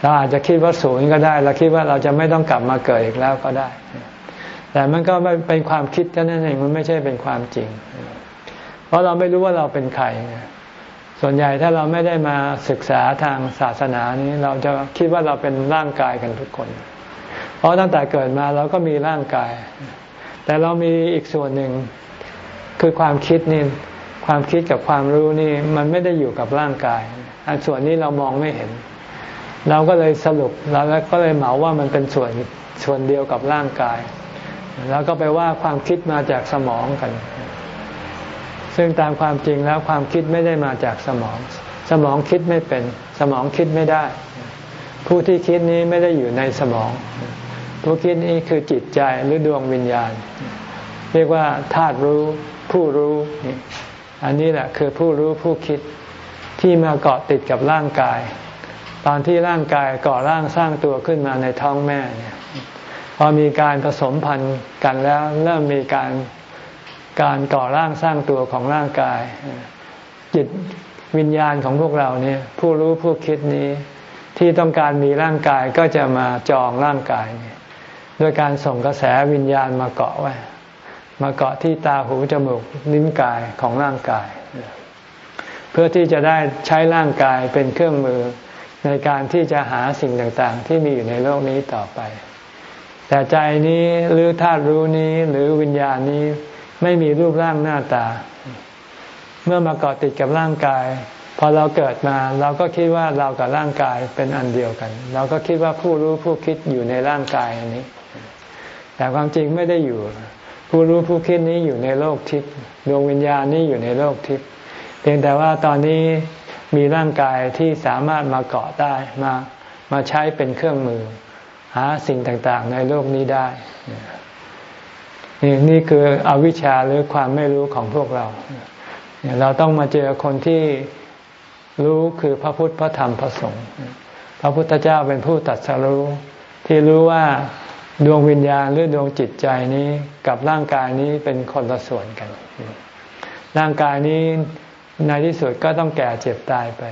เราอาจจะคิดว่าศูนย์ก็ได้ เราคิดว่าเราจะไม่ต้องกลับมาเกิดอีกแล้วก็ได้ แต่มันก็เป็นความคิดเท่านั้นเองมันไม่ใช่เป็นความจริง เพราะเราไม่รู้ว่าเราเป็นใครส่วนใหญ่ถ้าเราไม่ได้มาศึกษาทางศาสนานี้ เราจะคิดว่าเราเป็นร่างกายกันทุกคน เพราะตั้งแต่เกิดมาเราก็มีร่างกาย แต่เรามีอีกส่วนหนึ่งคือความคิดนี่ความคิดกับความรู้นี่มันไม่ได้อยู่กับร่างกาย อันส่วนนี้เรามองไม่เห็น เราก็เลยสรุปเราก็เลยเหมาว่ามันเป็นส่วนส่วนเดียวกับร่างกาย แล้วก็ไปว่าความคิดมาจากสมองกัน ซึ่งตามความจริงแล้วความคิดไม่ได้มาจากสมอง สมองคิดไม่เป็น สมองคิดไม่ได้ ผู้ที่คิดนี้ไม่ได้อยู่ในสมอง ผู้คิดนี้คือจิตใจหรือดวงวิญญาณ เรียกว่าธาตุรู้ผู้รู้ อันนี้แหละคือผู้รู้ผู้คิดที่มาเกาะติดกับร่างกาย ตอนที่ร่างกายก่อร่างสร้างตัวขึ้นมาในท้องแม่เนี่ยพอมีการผสมพันธุ์กันแล้วเริ่มมีการการก่อร่างสร้างตัวของร่างกาย จิตวิญญาณของพวกเราเนี่ยผู้รู้ผู้คิดนี้ที่ต้องการมีร่างกายก็จะมาจองร่างกายด้วยการส่งกระแสวิญญาณมาเกาะไว้มาเกาะที่ตาหูจมูกลิ้นกายของร่างกาย เพื่อที่จะได้ใช้ร่างกายเป็นเครื่องมือ ในการที่จะหาสิ่งต่างๆ ที่มีอยู่ในโลกนี้ต่อไป แต่ใจนี้หรือธาตุรู้นี้หรือวิญญาณนี้ไม่มีรูปร่างหน้าตา เมื่อมาเกาะติดกับร่างกาย พอเราเกิดมาเราก็คิดว่าเรากับร่างกายเป็นอันเดียวกัน เราก็คิดว่าผู้รู้ผู้คิดอยู่ในร่างกายอันนี้ แต่ความจริงไม่ได้อยู่ ผู้รู้ผู้คิดนี้อยู่ในโลกทิพย์ดวงวิญญาณนี้อยู่ในโลกทิพย์เพียงแต่ว่าตอนนี้ มีร่างกายที่สามารถมาเกาะได้มามาใช้เป็นเครื่องมือ หาสิ่งต่างๆ ในโลกนี้ได้ นี่นี่คืออวิชชาหรือความไม่รู้ของพวกเรา เราต้องมาเจอคนที่รู้คือพระพุทธพระธรรมพระสงฆ์พระพุทธเจ้าเป็นผู้ตัดสรู้ที่รู้ว่าดวงวิญญาณหรือดวงจิตใจนี้กับร่างกายนี้เป็นคนละส่วนกัน ร่างกายนี้ ในที่สุดก็ต้องแก่เจ็บตายไป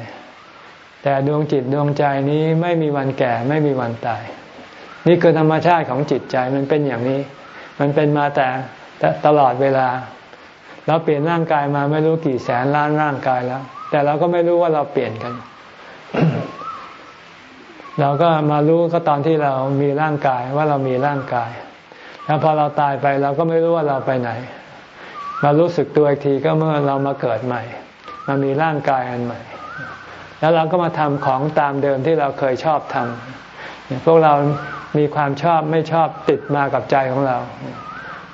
แต่ดวงจิตดวงใจนี้ไม่มีวันแก่ไม่มีวันตาย นี่คือธรรมชาติของจิตใจมันเป็นอย่างนี้ มันเป็นมาแต่ตลอดเวลา เราเปลี่ยนร่างกายมาไม่รู้กี่แสนล้านร่างกายแล้ว แต่เราก็ไม่รู้ว่าเราเปลี่ยนกัน เราก็มารู้ก็ตอนที่เรามีร่างกายว่าเรามีร่างกาย แล้วพอเราตายไปเราก็ไม่รู้ว่าเราไปไหนมารู้สึกตัวอีกทีก็เมื่อเรามาเกิดใหม่ มามีร่างกายอันใหม่ แล้วเราก็มาทำของตามเดิมที่เราเคยชอบทำพวกเรามีความชอบไม่ชอบติดมากับใจของเรา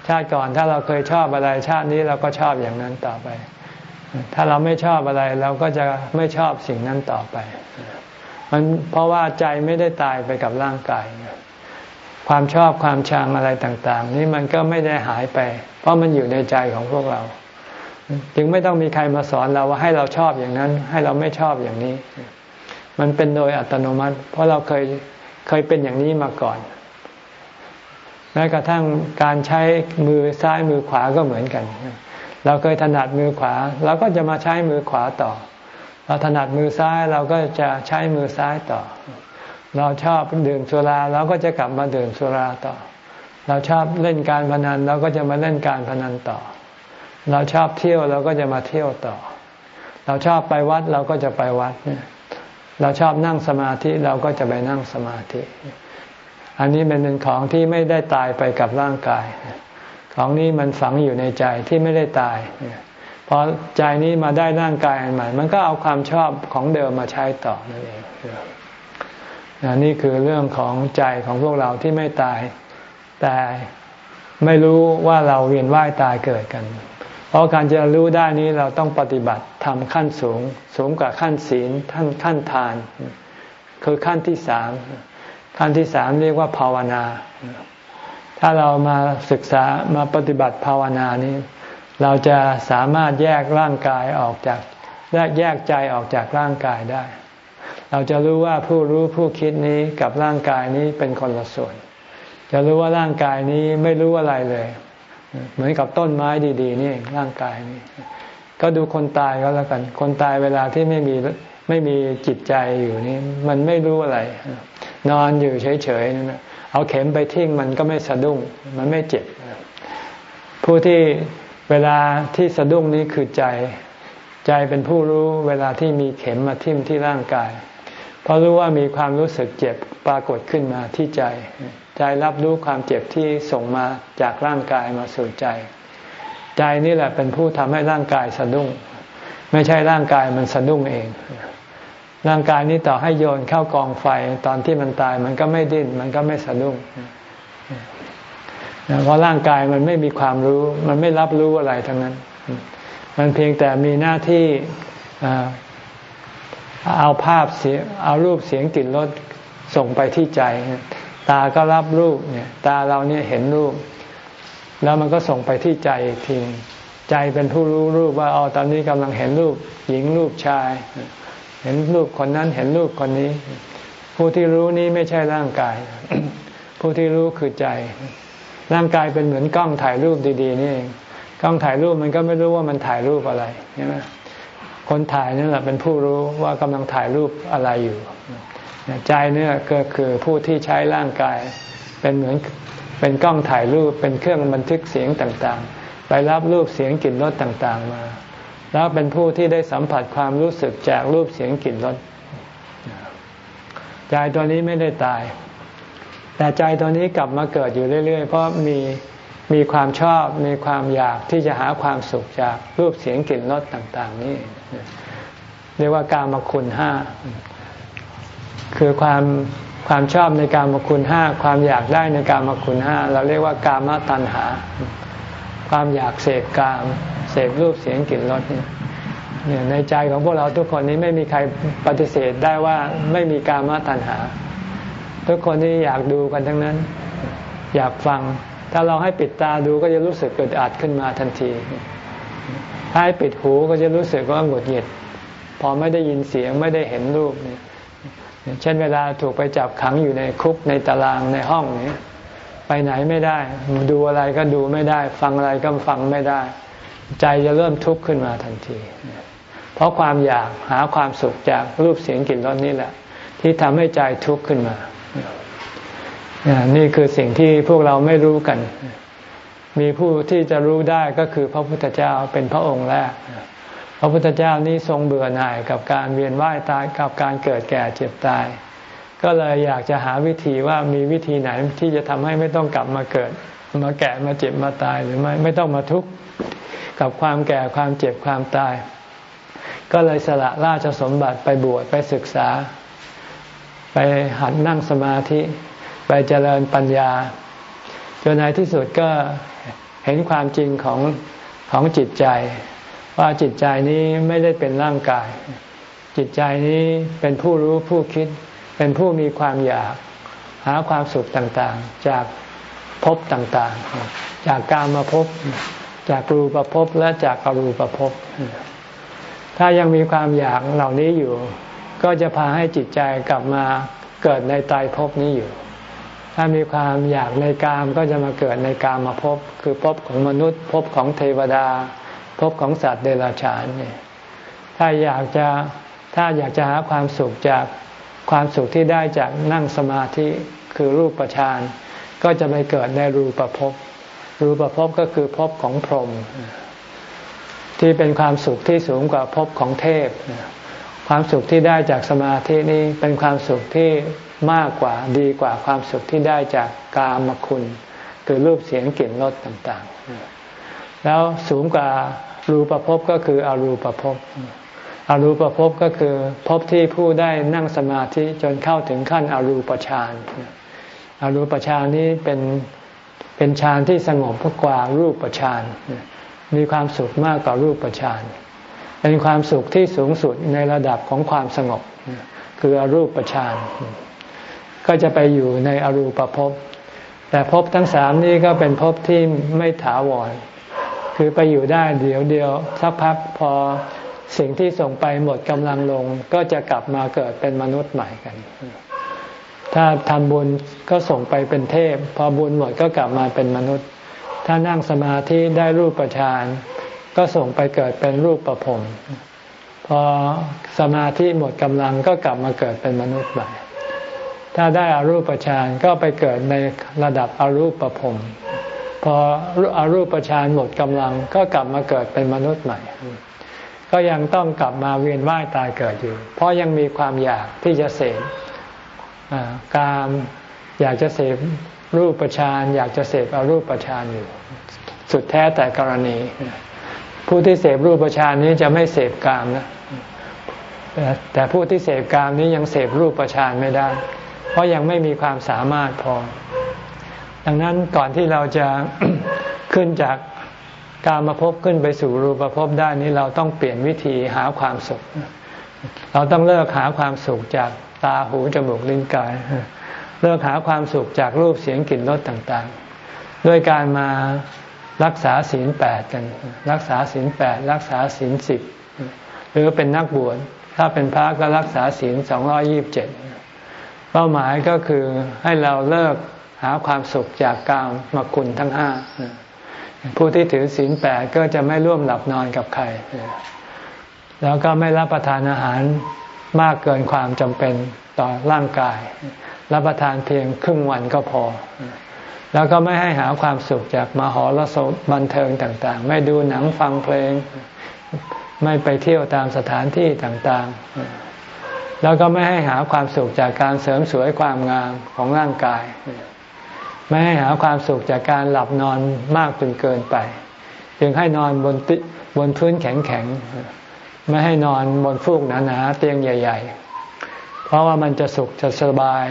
ชาติก่อนถ้าเราเคยชอบอะไรชาตินี้เราก็ชอบอย่างนั้นต่อไป ถ้าเราไม่ชอบอะไรเราก็จะไม่ชอบสิ่งนั้นต่อไป มันเพราะว่าใจไม่ได้ตายไปกับร่างกาย ความชอบความชังอะไรต่าง ๆ นี่มันก็ไม่ได้หายไป เพราะมันอยู่ในใจของพวกเรา จึงไม่ต้องมีใครมาสอนเราว่าให้เราชอบอย่างนั้น ให้เราไม่ชอบอย่างนี้ มันเป็นโดยอัตโนมัติ เพราะเราเคยเคยเป็นอย่างนี้มาก่อนแม้กระทั่งการใช้มือซ้ายมือขวาก็เหมือนกัน เราเคยถนัดมือขวาเราก็จะมาใช้มือขวาต่อ เราถนัดมือซ้ายเราก็จะใช้มือซ้ายต่อ เราชอบดื่มสุราเราก็จะกลับมาดื่มสุราต่อ เราชอบเล่นการพนันเราก็จะมาเล่นการพนันต่อ เราชอบเที่ยวเราก็จะมาเที่ยวต่อ เราชอบไปวัดเราก็จะไปวัดเนี่ยเราชอบนั่งสมาธิเราก็จะไปนั่งสมาธิ อันนี้เป็นของที่ไม่ได้ตายไปกับร่างกาย ของนี้มันฝังอยู่ในใจที่ไม่ได้ตายพอใจนี้มาได้ร่างกายอันใหม่ มันก็เอาความชอบของเดิมมาใช้ต่อนั่นเองนี่คือเรื่องของใจของพวกเราที่ไม่ตาย แต่ไม่รู้ว่าเราเวียนว่ายตายเกิดกัน เพราะการจะรู้ได้นี้เราต้องปฏิบัติทำขั้นสูง สูงกว่าขั้นศีลท่านขั้นทาน คือขั้นที่สามขั้นที่สามเรียกว่าภาวนา ถ้าเรามาศึกษามาปฏิบัติภาวนานี้ เราจะสามารถแยกร่างกายออกจากแยกใจออกจากร่างกายได้ เราจะรู้ว่าผู้รู้ผู้คิดนี้กับร่างกายนี้เป็นคนละส่วน จะรู้ว่าร่างกายนี้ไม่รู้อะไรเลย เหมือนกับต้นไม้ดี ๆ นี่ร่างกายนี้ก็ดูคนตายก็แล้วกัน คนตายเวลาที่ไม่มีไม่มีจิตใจอยู่นี่มันไม่รู้อะไร นอนอยู่เฉยๆนั่นเอาเข็มไปทิ้งมันก็ไม่สะดุ้ง มันไม่เจ็บ ผู้ที่เวลาที่สะดุ้งนี้คือใจ ใจเป็นผู้รู้เวลาที่มีเข็มมาทิ่มที่ร่างกาย เพราะรู้ว่ามีความรู้สึกเจ็บปรากฏขึ้นมาที่ใจใจรับรู้ความเจ็บที่ส่งมาจากร่างกายมาสู่ใจ ใจนี่แหละเป็นผู้ทำให้ร่างกายสะดุ้ง ไม่ใช่ร่างกายมันสะดุ้งเอง ร่างกายนี้ต่อให้โยนเข้ากองไฟตอนที่มันตายมันก็ไม่ดิ้นมันก็ไม่สะดุ้งเพราะร่างกายมันไม่มีความรู้ มันไม่รับรู้อะไรทั้งนั้น มันเพียงแต่มีหน้าที่เอาภาพเสียเอารูปเสียงกลิ่นรสส่งไปที่ใจ ตาก็รับรูปเนี่ย ตาเราเนี่ยเห็นรูป แล้วมันก็ส่งไปที่ใจทีใจเป็นผู้รู้รูปว่าอ๋อตอนนี้กำลังเห็นรูป หญิงรูปชาย เห็นรูปคนนั้นเห็นรูปคนนี้ ผู้ที่รู้นี้ไม่ใช่ร่างกาย ผู้ที่รู้คือใจ ร่างกายเป็นเหมือนกล้องถ่ายรูปดี ๆ นี่เองกล้องถ่ายรูปมันก็ไม่รู้ว่ามันถ่ายรูปอะไรใช่ไหมคนถ่ายนั่นแหละเป็นผู้รู้ว่ากำลังถ่ายรูปอะไรอยู่ ใจเนี่ยก็คือผู้ที่ใช้ร่างกาย เป็นเหมือนเป็นกล้องถ่ายรูปเป็นเครื่องบันทึกเสียงต่างๆ ไปรับรูปเสียงกลิ่นรสต่างๆมา แล้วเป็นผู้ที่ได้สัมผัสความรู้สึกจากรูปเสียงกลิ่นรสใจตัวนี้ไม่ได้ตาย แต่ใจตัวนี้กลับมาเกิดอยู่เรื่อย ๆ เพราะมีมีความชอบมีความอยากที่จะหาความสุขจากรูปเสียงกลิ่นรสต่าง ๆ นี่เรียกว่ากามคุณห้า คือความความชอบในการมคุณห้าความอยากได้ในการมคุณห้าเราเรียกว่ากามตัณหา ความอยากเสพกาม เสพรูปเสียงกลิ่นรสเนี่ยเนี่ยในใจของพวกเราทุกคนนี้ไม่มีใครปฏิเสธได้ว่าไม่มีกามตัณหา ทุกคนที่อยากดูกันทั้งนั้น อยากฟัง ถ้าเราให้ปิดตาดูก็จะรู้สึกเกิดอัดขึ้นมาทันที ถ้าให้ปิดหูก็จะรู้สึกว่าหงุดหงิด พอไม่ได้ยินเสียงไม่ได้เห็นรูปเนี่ย เช่นเวลาถูกไปจับขังอยู่ในคุกในตารางในห้องนี้ ไปไหนไม่ได้ ดูอะไรก็ดูไม่ได้ ฟังอะไรก็ฟังไม่ได้ ใจจะเริ่มทุกข์ขึ้นมาทันที เพราะความอยากหาความสุขจากรูปเสียงกลิ่นรสนี่แหละ ที่ทำให้ใจทุกข์ขึ้นมา นี่คือสิ่งที่พวกเราไม่รู้กัน มีผู้ที่จะรู้ได้ก็คือพระพุทธเจ้าเป็นพระองค์แรก พระพุทธเจ้านี้ทรงเบื่อหน่ายกับการเวียนว่ายตายกับการเกิดแก่เจ็บตาย ก็เลยอยากจะหาวิธีว่ามีวิธีไหนที่จะทำให้ไม่ต้องกลับมาเกิด มาแก่มาเจ็บมาตายหรือไม่ไม่ต้องมาทุกข์กับความแก่ความเจ็บความตาย ก็เลยสละราชสมบัติไปบวชไปศึกษา ไปหัดนั่งสมาธิ ไปเจริญปัญญาจนในที่สุดก็เห็นความจริงของของจิตใจ ว่าจิตใจนี้ไม่ได้เป็นร่างกาย จิตใจนี้เป็นผู้รู้ผู้คิด เป็นผู้มีความอยากหาความสุขต่างๆ จากภพต่างๆ จากการมาพบจากรูปภพและจากอรูปภพถ้ายังมีความอยากเหล่านี้อยู่ ก็จะพาให้จิตใจกลับมาเกิดในตายภพนี้อยู่ ถ้ามีความอยากในกามก็จะมาเกิดในกามมาพบคือพบของมนุษย์พบของเทวดา ภพของสัตว์เดรัจฉานเนี่ยถ้าอยากจะถ้าอยากจะหาความสุขจากความสุขที่ได้จากนั่งสมาธิคือรูปฌานก็จะไปเกิดในรูปภพรูปภพก็คือภพของพรหมที่เป็นความสุขที่สูงกว่าภพของเทพ ความสุขที่ได้จากสมาธินี้เป็นความสุขที่มากกว่าดีกว่าความสุขที่ได้จากกามคุณ คือรูปเสียงกลิ่นรสต่างๆ แล้วสูงกว่า รูปภพก็คืออรูปภพอรูปภพก็คือภพที่ผู้ได้นั่งสมาธิจนเข้าถึงขั้นอรูปฌานอรูปฌานนี้เป็นเป็นฌานที่สงบกว่ารูปฌานมีความสุขมากกว่ารูปฌานเป็นความสุขที่สูงสุดในระดับของความสงบ คืออรูปฌานก็จะไปอยู่ในอรูปภพแต่ภพทั้งสามนี้ก็เป็นภพที่ไม่ถาวร คือไปอยู่ได้เดี๋ยวเดียวสักพักพอสิ่งที่ส่งไปหมดกำลังลง ก็จะกลับมาเกิดเป็นมนุษย์ใหม่กัน ถ้าทำบุญก็ส่งไปเป็นเทพ พอบุญหมดก็กลับมาเป็นมนุษย์ ถ้านั่งสมาธิได้รูปประชานก็ส่งไปเกิดเป็นรูปประพรมพอสมาธิหมดกำลังก็กลับมาเกิดเป็นมนุษย์ใหม่ ถ้าได้อารูปฌานก็ไปเกิดในระดับอรูปประพรม พออารูปฌานหมดกำลังก็กลับมาเกิดเป็นมนุษย์ใหม่ ก็ยังต้องกลับมาเวียนว่ายตายเกิดอยู่ เพราะยังมีความอยากที่จะเสพการอยากจะเสพรูปปชานอยากจะเสพอรูปปชานอยู่ สุดแท้แต่กรณี ผู้ที่เสพรูปปชานนี้จะไม่เสพกามนะแต่ผู้ที่เสพกามนี้ยังเสพรูปปชานไม่ได้ เพราะยังไม่มีความสามารถพอ ดังนั้นก่อนที่เราจะขึ้นจากการมาพบขึ้นไปสู่รูปภพได้นี้เราต้องเปลี่ยนวิธีหาความสุข เราต้องเลิกหาความสุขจากตาหูจมูกลิ้นกาย เลิกหาความสุขจากรูปเสียงกลิ่นรสต่างๆ ด้วยการมารักษาศีลแปดกัน รักษาศีลแปดรักษาศีลสิบหรือเป็นนักบวชถ้าเป็นพระก็รักษาศีลสองร้อยี่บเจ็ดเป้าหมายก็คือให้เราเลิก หาความสุขจากกามมาคุณทั้งห้าผู้ที่ถือศีลแปดก็จะไม่ร่วมหลับนอนกับใคร แล้วก็ไม่รับประทานอาหารมากเกินความจำเป็นต่อร่างกาย รับประทานเพียงครึ่งวันก็พอ แล้วก็ไม่ให้หาความสุขจากมหรสพบันเทิงต่างๆ ไม่ดูหนังฟังเพลง ไม่ไปเที่ยวตามสถานที่ต่างๆ แล้วก็ไม่ให้หาความสุขจากการเสริมสวยความงามของร่างกาย ไม่ให้หาความสุขจากการหลับนอนมากจนเกินไป จึงให้นอนบนติบนพื้นแข็งๆ ไม่ให้นอนบนฟูกหนาๆเตียงใหญ่ ๆ เพราะว่ามันจะสุขจะสบาย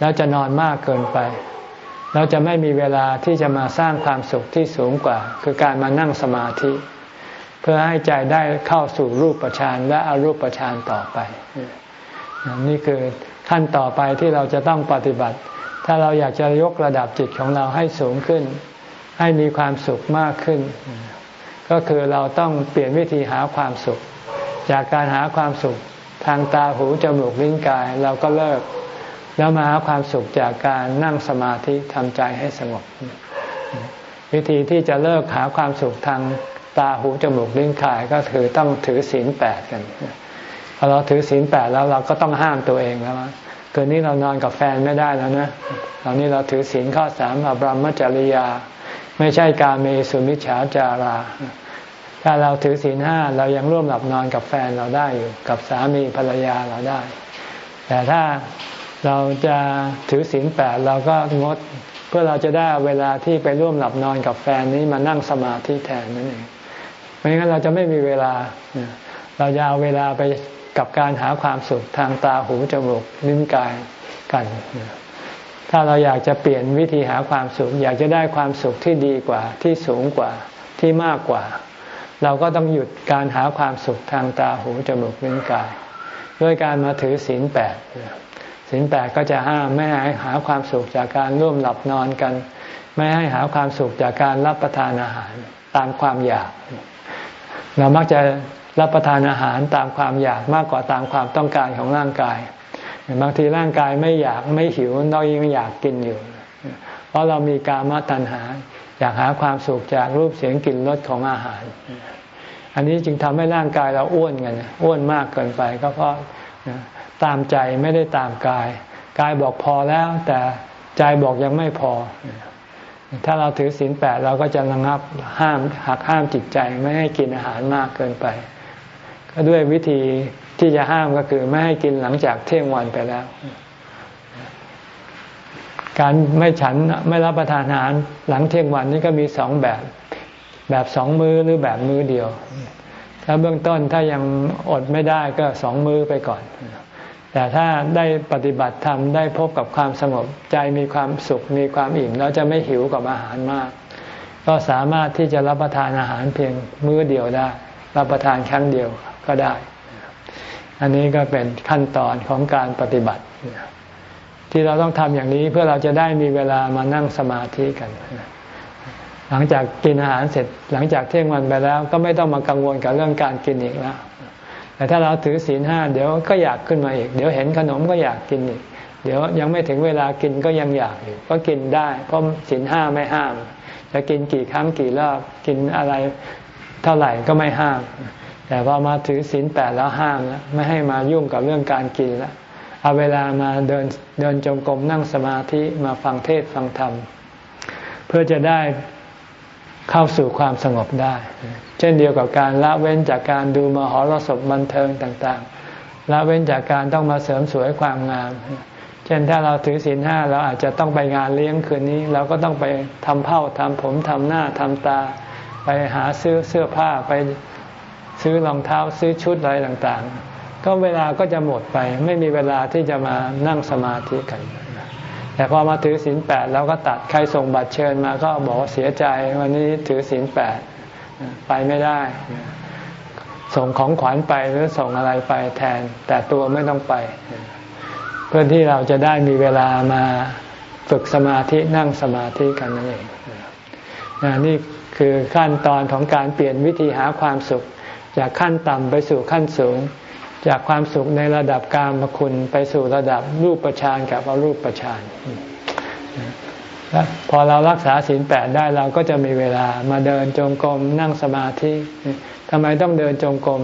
แล้วจะนอนมากเกินไปเราจะไม่มีเวลาที่จะมาสร้างความสุขที่สูงกว่า คือการมานั่งสมาธิ เพื่อให้ใจได้เข้าสู่รูปฌานและอรูปฌานต่อไป นี่คือขั้นต่อไปที่เราจะต้องปฏิบัติ ถ้าเราอยากจะยกระดับจิตของเราให้สูงขึ้น ให้มีความสุขมากขึ้น ก็คือเราต้องเปลี่ยนวิธีหาความสุข จากการหาความสุขทางตาหูจมูกลิ้นกายเราก็เลิก แล้วมาหาความสุขจากการนั่งสมาธิทำใจให้สงบ วิธีที่จะเลิกหาความสุขทางตาหูจมูกลิ้นกายก็คือต้องถือศีลแปดกันพอเราถือศีลแปดแล้วเราก็ต้องห้ามตัวเองแล้ว คืนนี้เรานอนกับแฟนไม่ได้แล้วนะตอนนี้เราถือศีลข้อสามอบรมจริยา ไม่ใช่การเมสุมิจฉาจารา ถ้าเราถือศีลห้าเรายังร่วมหลับนอนกับแฟนเราได้อยู่ กับสามีภรรยาเราได้ แต่ถ้าเราจะถือศีลแปดเราก็งดเพื่อเราจะได้เวลาที่ไปร่วมหลับนอนกับแฟนนี้มานั่งสมาธิแทนนั่นเองไม่งั้นเราจะไม่มีเวลา เราจะเอาเวลาไป กับการหาความสุขทางตาหูจมูกลิ้นกายกัน ถ้าเราอยากจะเปลี่ยนวิธีหาความสุข อยากจะได้ความสุขที่ดีกว่าที่สูงกว่าที่มากกว่า เราก็ต้องหยุดการหาความสุขทางตาหูจมูกลิ้นกาย ด้วยการมาถือศีลแปดศีลแปดก็จะห้ามไม่ให้หาความสุขจากการร่วมหลับนอนกัน ไม่ให้หาความสุขจากการรับประทานอาหารตามความอยาก เรามักจะ รับประทานอาหารตามความอยากมากกว่าตามความต้องการของร่างกาย บางทีร่างกายไม่อยากไม่หิวเรายังอยากกินอยู่ เพราะเรามีการมตัณหา อยากหาความสุขจากรูปเสียงกลิ่นรสของอาหาร อันนี้จึงทำให้ร่างกายเราอ้วนกันอ้วนมากเกินไป ก็เพราะตามใจไม่ได้ตามกาย กายบอกพอแล้วแต่ใจบอกยังไม่พอ ถ้าเราถือศีลแปดเราก็จะระงับห้ามหักห้ามจิตใจไม่ให้กินอาหารมากเกินไป ด้วยวิธีที่จะห้ามก็คือไม่ให้กินหลังจากเที่ยงวันไปแล้ว การไม่ฉันไม่รับประทานอาหารหลังเที่ยงวันนี่ก็มีสองแบบ แบบสองมือหรือแบบมือเดียว ถ้าเบื้องต้นถ้ายังอดไม่ได้ก็สองมือไปก่อน แต่ถ้าได้ปฏิบัติธรรมได้พบกับความสงบใจมีความสุขมีความอิ่มแล้วจะไม่หิวกับอาหารมาก ก็สามารถที่จะรับประทานอาหารเพียงมื้อเดียวได้ รับประทานครั้งเดียว ก็ได้ อันนี้ก็เป็นขั้นตอนของการปฏิบัติ ที่เราต้องทำอย่างนี้เพื่อเราจะได้มีเวลามานั่งสมาธิกัน หลังจากกินอาหารเสร็จหลังจากเที่ยงวันไปแล้ว ก็ไม่ต้องมากังวลกับเรื่องการกินอีกแล้วแต่ถ้าเราถือศีลห้าเดี๋ยวก็อยากขึ้นมาอีก เดี๋ยวเห็นขนมก็อยากกินอีก เดี๋ยวยังไม่ถึงเวลากินก็ยังอยากอยู่ก็กินได้ เพราะศีลห้าไม่ห้าม จะกินกี่ครั้งกี่รอบกินอะไรเท่าไหร่ก็ไม่ห้าม แต่พอมาถือศีลแปดแล้วห้ามแล้วไม่ให้มายุ่งกับเรื่องการกินแล้วเอาเวลามาเดินเดินจงกรมนั่งสมาธิมาฟังเทศฟังธรรม เพื่อจะได้เข้าสู่ความสงบได้ เช่นเดียวกับการละเว้นจากการดูมหรสพบันเทิงต่างๆ ละเว้นจากการต้องมาเสริมสวยความงาม เช่นถ้าเราถือศีลห้าเราอาจจะต้องไปงานเลี้ยงคืนนี้ เราก็ต้องไปทำเผ้าทำผมทำหน้าทำตา ไปหาซื้อเสื้อผ้าไป ซื้อรองเท้าซื้อชุดอะไรต่างๆ ก็เวลาก็จะหมดไป ไม่มีเวลาที่จะมานั่งสมาธิกัน แต่พอมาถือศีลแปดเราก็ตัดใครส่งบัตรเชิญมาก็บอกว่าเสียใจวันนี้ถือศีลแปดไปไม่ได้ ส่งของขวัญไปหรือส่งอะไรไปแทน แต่ตัวไม่ต้องไป เพื่อที่เราจะได้มีเวลามาฝึกสมาธินั่งสมาธิกันนั่นเองนี่คือขั้นตอนของการเปลี่ยนวิธีหาความสุข จากขั้นต่ำไปสู่ขั้นสูง จากความสุขในระดับกามคุณไปสู่ระดับรูปประชานกับอรูปประชานพอเรารักษาศีลแปดได้เราก็จะมีเวลามาเดินจงกรมนั่งสมาธิทำไมต้องเดินจงกรม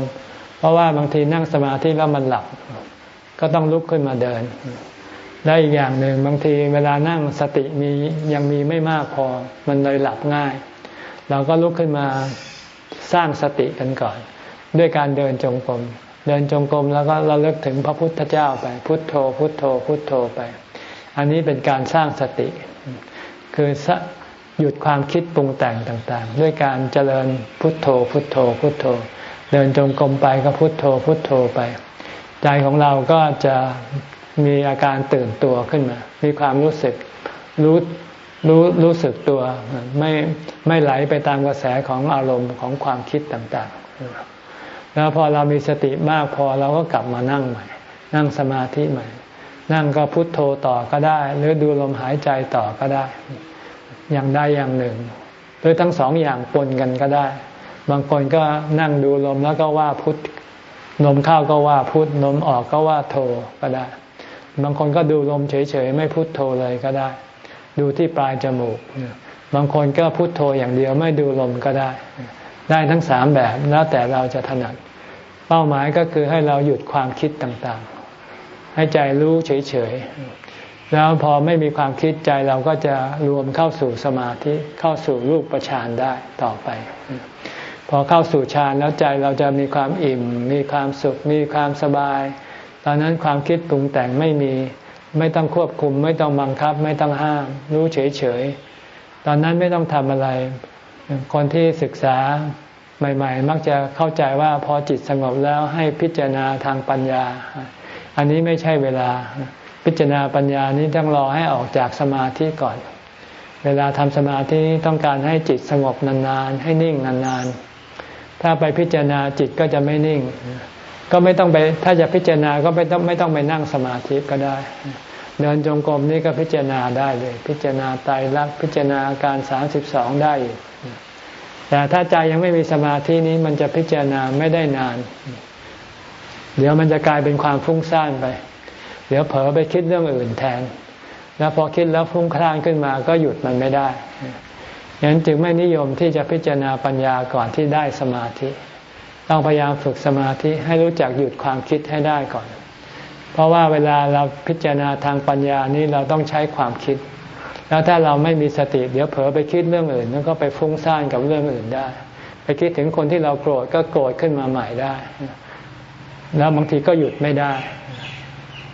เพราะว่าบางทีนั่งสมาธิแล้วมันหลับ ก็ต้องลุกขึ้นมาเดิน ได้อีกอย่างหนึ่งบางทีเวลานั่งสติมียังมีไม่มากพอมันเลยหลับง่าย เราก็ลุกขึ้นมาสร้างสติกันก่อน ด้วยการเดินจงกรมเดินจงกรมแล้วก็เราเลิกถึงพระพุทธเจ้าไป พุทโธ พุทโธ พุทโธไป อันนี้เป็นการสร้างสติ คือหยุดความคิดปรุงแต่งต่างๆ ด้วยการเจริญพุทโธ พุทโธ พุทโธ เดินจงกรมไปก็พุทโธ พุทโธไป ใจของเราก็จะมีอาการตื่นตัวขึ้นมา มีความรู้สึกรู้รู้รู้สึกตัว ไม่ไม่ไหลไปตามกระแสของอารมณ์ของความคิดต่างๆ แล้วพอเรามีสติมากพอเราก็กลับมานั่งใหม่ นั่งสมาธิใหม่ นั่งก็พุทโธต่อก็ได้ หรือดูลมหายใจต่อก็ได้ อย่างใดอย่างหนึ่ง หรือทั้งสองอย่างปนกันก็ได้ บางคนก็นั่งดูลมแล้วก็ว่าพุทนมเข้าก็ว่าพุทนมออกก็ว่าโธก็ได้ บางคนก็ดูลมเฉยๆไม่พุทโธเลยก็ได้ ดูที่ปลายจมูก บางคนก็พุทโธอย่างเดียวไม่ดูลมก็ได้ ได้ทั้งสามแบบแล้วแต่เราจะถนัด เป้าหมายก็คือให้เราหยุดความคิดต่างๆ ให้ใจรู้เฉยๆ แล้วพอไม่มีความคิดใจเราก็จะรวมเข้าสู่สมาธิเข้าสู่รูปประชานได้ต่อไป พอเข้าสู่ฌานแล้วใจเราจะมีความอิ่ม มีความสุข มีความสบาย ตอนนั้นความคิดปรุงแต่งไม่มีไม่ต้องควบคุม ไม่ต้องบังคับ ไม่ต้องห้าม รู้เฉยๆ ตอนนั้นไม่ต้องทำอะไร คนที่ศึกษาใหม่ ๆ มักจะเข้าใจว่าพอจิตสงบแล้วให้พิจารณาทางปัญญา อันนี้ไม่ใช่เวลา พิจารณาปัญญานี้ต้องรอให้ออกจากสมาธิก่อน เวลาทำสมาธิต้องการให้จิตสงบนานๆ ให้นิ่งนานๆ ถ้าไปพิจารณาจิตก็จะไม่นิ่ง ก็ไม่ต้องไป ถ้าจะพิจารณาก็ไม่ต้องไม่ต้องไปนั่งสมาธิก็ได้ เดินจงกรมนี่ก็พิจารณาได้เลย พิจารณาไตรลักษณ์พิจารณาการสามสิบสองได้แต่ถ้าใจยังไม่มีสมาธินี้มันจะพิจารณาไม่ได้นาน เดี๋ยวมันจะกลายเป็นความฟุ้งซ่านไป เดี๋ยวเผลอไปคิดเรื่องอื่นแทน แล้วพอคิดแล้วฟุ้งคลานขึ้นมาก็หยุดมันไม่ได้ฉะนั้นจึงไม่นิยมที่จะพิจารณาปัญญาก่อนที่ได้สมาธิ ต้องพยายามฝึกสมาธิให้รู้จักหยุดความคิดให้ได้ก่อน เพราะว่าเวลาเราพิจารณาทางปัญญานี้เราต้องใช้ความคิด แล้วถ้าเราไม่มีสติเดี๋ยวเผลอไปคิดเรื่องอื่นแล้วก็ไปฟุ้งซ่านกับเรื่องอื่นได้ ไปคิดถึงคนที่เราโกรธก็โกรธขึ้นมาใหม่ได้ แล้วบางทีก็หยุดไม่ได้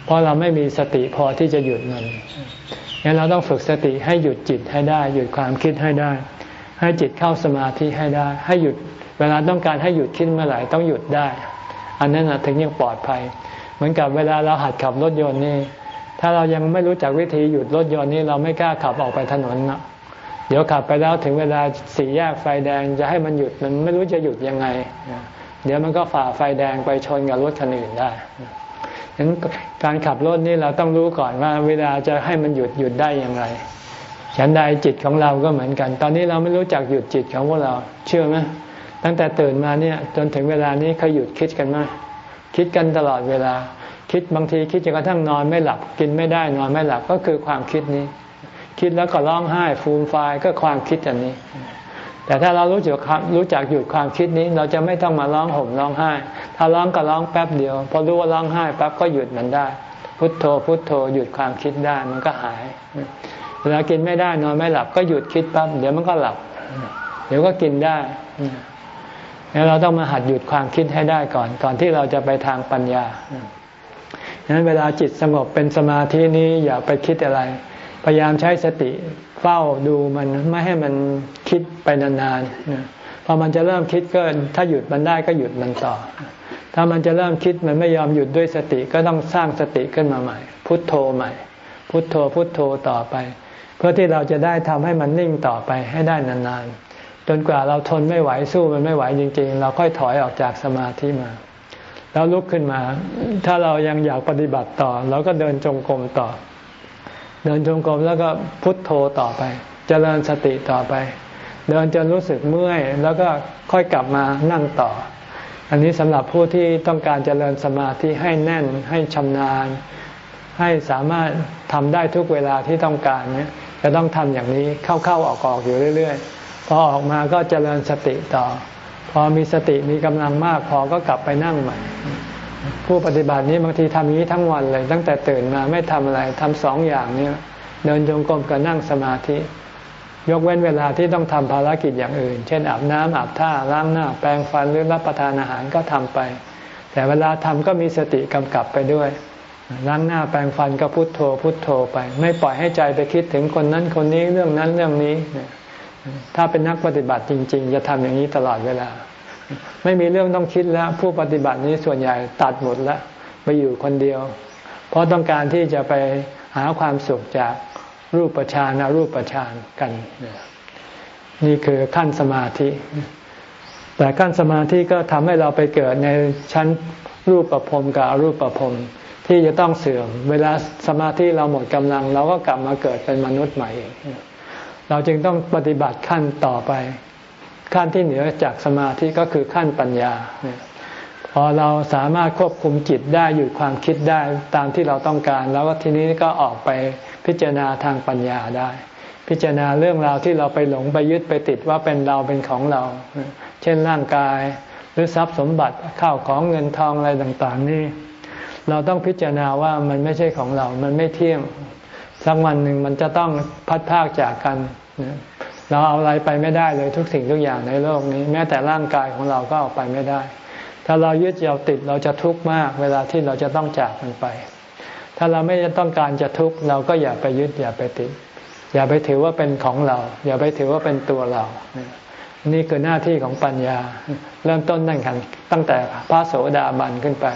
เพราะเราไม่มีสติพอที่จะหยุดมันงั้นเราต้องฝึกสติให้หยุดจิตให้ได้ หยุดความคิดให้ได้ ให้จิตเข้าสมาธิให้ได้ ให้หยุดเวลาต้องการให้หยุดคิดเมื่อไหร่ต้องหยุดได้ อันนั้นถึงยังปลอดภัย เหมือนกับเวลาเราหัดขับรถยนต์นี่ ถ้าเรายังไม่รู้จักวิธีหยุดรถยนต์นี่เราไม่กล้าขับออกไปถนนนะเดี๋ยวขับไปแล้วถึงเวลาสี่แยกไฟแดงจะให้มันหยุดมันไม่รู้จะหยุดยังไง เดี๋ยวมันก็ฝ่าไฟแดงไปชนกับรถคันอื่นได้ฉะนั้นการขับรถนี่เราต้องรู้ก่อนว่า เวลาจะให้มันหยุดหยุดได้อย่างไรฉันใดจิตของเราก็เหมือนกัน ตอนนี้เราไม่รู้จักหยุดจิตของพวกเรา เชื่อไหมตั้งแต่ตื่นมาเนี่ย จนถึงเวลานี้เขาหยุดคิดกันไหม คิดกันตลอดเวลา คิดบางทีคิดจนกระทั่งนอนไม่หลับกินไม่ได้นอนไม่หลับก็คือความคิดนี้ คิดแล้วก็ร้องไห้ฟูมฟายก็ความคิดอันนี้ แต่ถ้าเรารู้จักรู้จักหยุดความคิดนี้ เราจะไม่ต้องมาร้องห่มร้องไห้ ถ้าร้องก็ร้องแป๊บเดียว พอรู้ว่าร้องไห้แป๊บก็หยุดมันได้ พุทโธ พุทโธหยุดความคิดได้มันก็หายเวลากินไม่ได้นอนไม่หลับก็หยุดคิดแป๊บเดี๋ยวมันก็หลับ เดี๋ยวก็กินได้ แล้วเราต้องมาหัดหยุดความคิดให้ได้ก่อน ก่อนที่เราจะไปทางปัญญาดังนั้นเวลาจิตสงบเป็นสมาธินี้อย่าไปคิดอะไร พยายามใช้สติเฝ้าดูมันไม่ให้มันคิดไปนานๆพอมันจะเริ่มคิดก็ถ้าหยุดมันได้ก็หยุดมันต่อ ถ้ามันจะเริ่มคิดมันไม่ยอมหยุดด้วยสติก็ต้องสร้างสติขึ้นมาใหม่ พุทโธใหม่ พุทโธพุทโธต่อไป เพื่อที่เราจะได้ทำให้มันนิ่งต่อไปให้ได้นานๆ จนกว่าเราทนไม่ไหวสู้มันไม่ไหวจริง ๆ เราค่อยถอยออกจากสมาธิมา แล้วลุกขึ้นมา ถ้าเรายังอยากปฏิบัติต่อ เราก็เดินจงกรมต่อ เดินจงกรมแล้วก็พุทโธต่อไปจเจริญสติต่อไป เดินจนรู้สึกเมื่อย แล้วก็ค่อยกลับมานั่งต่อ อันนี้สำหรับผู้ที่ต้องการเจริญสมาธิให้แน่นให้ชำนาญ ให้สามารถทำได้ทุกเวลาที่ต้องการเนี่ยจะต้องทำอย่างนี้เข้าๆออกๆอยู่เรื่อย ๆ พอออกมาก็เจริญสติต่อ พอมีสติมีกำลังมากพอก็กลับไปนั่งใหม่ผู้ปฏิบัตินี้บางทีทำอย่างนี้ทั้งวันเลย ตั้งแต่ตื่นมาไม่ทำอะไรทำสองอย่างนี้เดินจงกรมกับนั่งสมาธิ ยกเว้นเวลาที่ต้องทำภารกิจอย่างอื่น เช่นอาบน้ำอาบท่าล้างหน้า แปรงฟันหรือรับประทานอาหารก็ทำไป แต่เวลาทำก็มีสติกำกับไปด้วยล้างหน้าแปรงฟันก็พุโทโธพุโทโธไป ไม่ปล่อยให้ใจไปคิดถึงคนนั้นคนนี้เรื่องนั้นเรื่องนี้ ถ้าเป็นนักปฏิบัติจริง ๆ จะทำอย่างนี้ตลอดเวลา ไม่มีเรื่องต้องคิดแล้ว ผู้ปฏิบัตินี้ส่วนใหญ่ตัดหมดแล้วไปอยู่คนเดียว เพราะต้องการที่จะไปหาความสุขจากรูปฌานรูปฌานกัน นี่คือขั้นสมาธิ แต่ขั้นสมาธิก็ทำให้เราไปเกิดในชั้นรูปประพรมกับอรูปประพรมที่จะต้องเสื่อม เวลาสมาธิเราหมดกำลัง เราก็กลับมาเกิดเป็นมนุษย์ใหม่ เราจึงต้องปฏิบัติขั้นต่อไป ขั้นที่เหนือจากสมาธิก็คือขั้นปัญญา พอเราสามารถควบคุมจิตได้หยุดความคิดได้ตามที่เราต้องการ แล้วก็ทีนี้ก็ออกไปพิจารณาทางปัญญาได้ พิจารณาเรื่องราวที่เราไปหลงไปยึดไปติดว่าเป็นเราเป็นของเรา เช่นร่างกายหรือทรัพย์สมบัติข้าวของเงินทองอะไรต่างๆนี่เราต้องพิจารณาว่ามันไม่ใช่ของเรา มันไม่เที่ยง สักวันหนึ่งมันจะต้องพัดพากจากกัน เราเอาอะไรไปไม่ได้เลยทุกสิ่งทุกอย่างในโลกนี้ แม้แต่ร่างกายของเราก็เอาไปไม่ได้ ถ้าเรายึดเราติดเราจะทุกข์มาก เวลาที่เราจะต้องจากมันไป ถ้าเราไม่ต้องการจะทุกข์เราก็อย่าไปยึดอย่าไปติด อย่าไปถือว่าเป็นของเรา อย่าไปถือว่าเป็นตัวเรา นี่คือหน้าที่ของปัญญา เริ่มต้นนั่งขันตั้งแต่พระโสดาบันขึ้นไป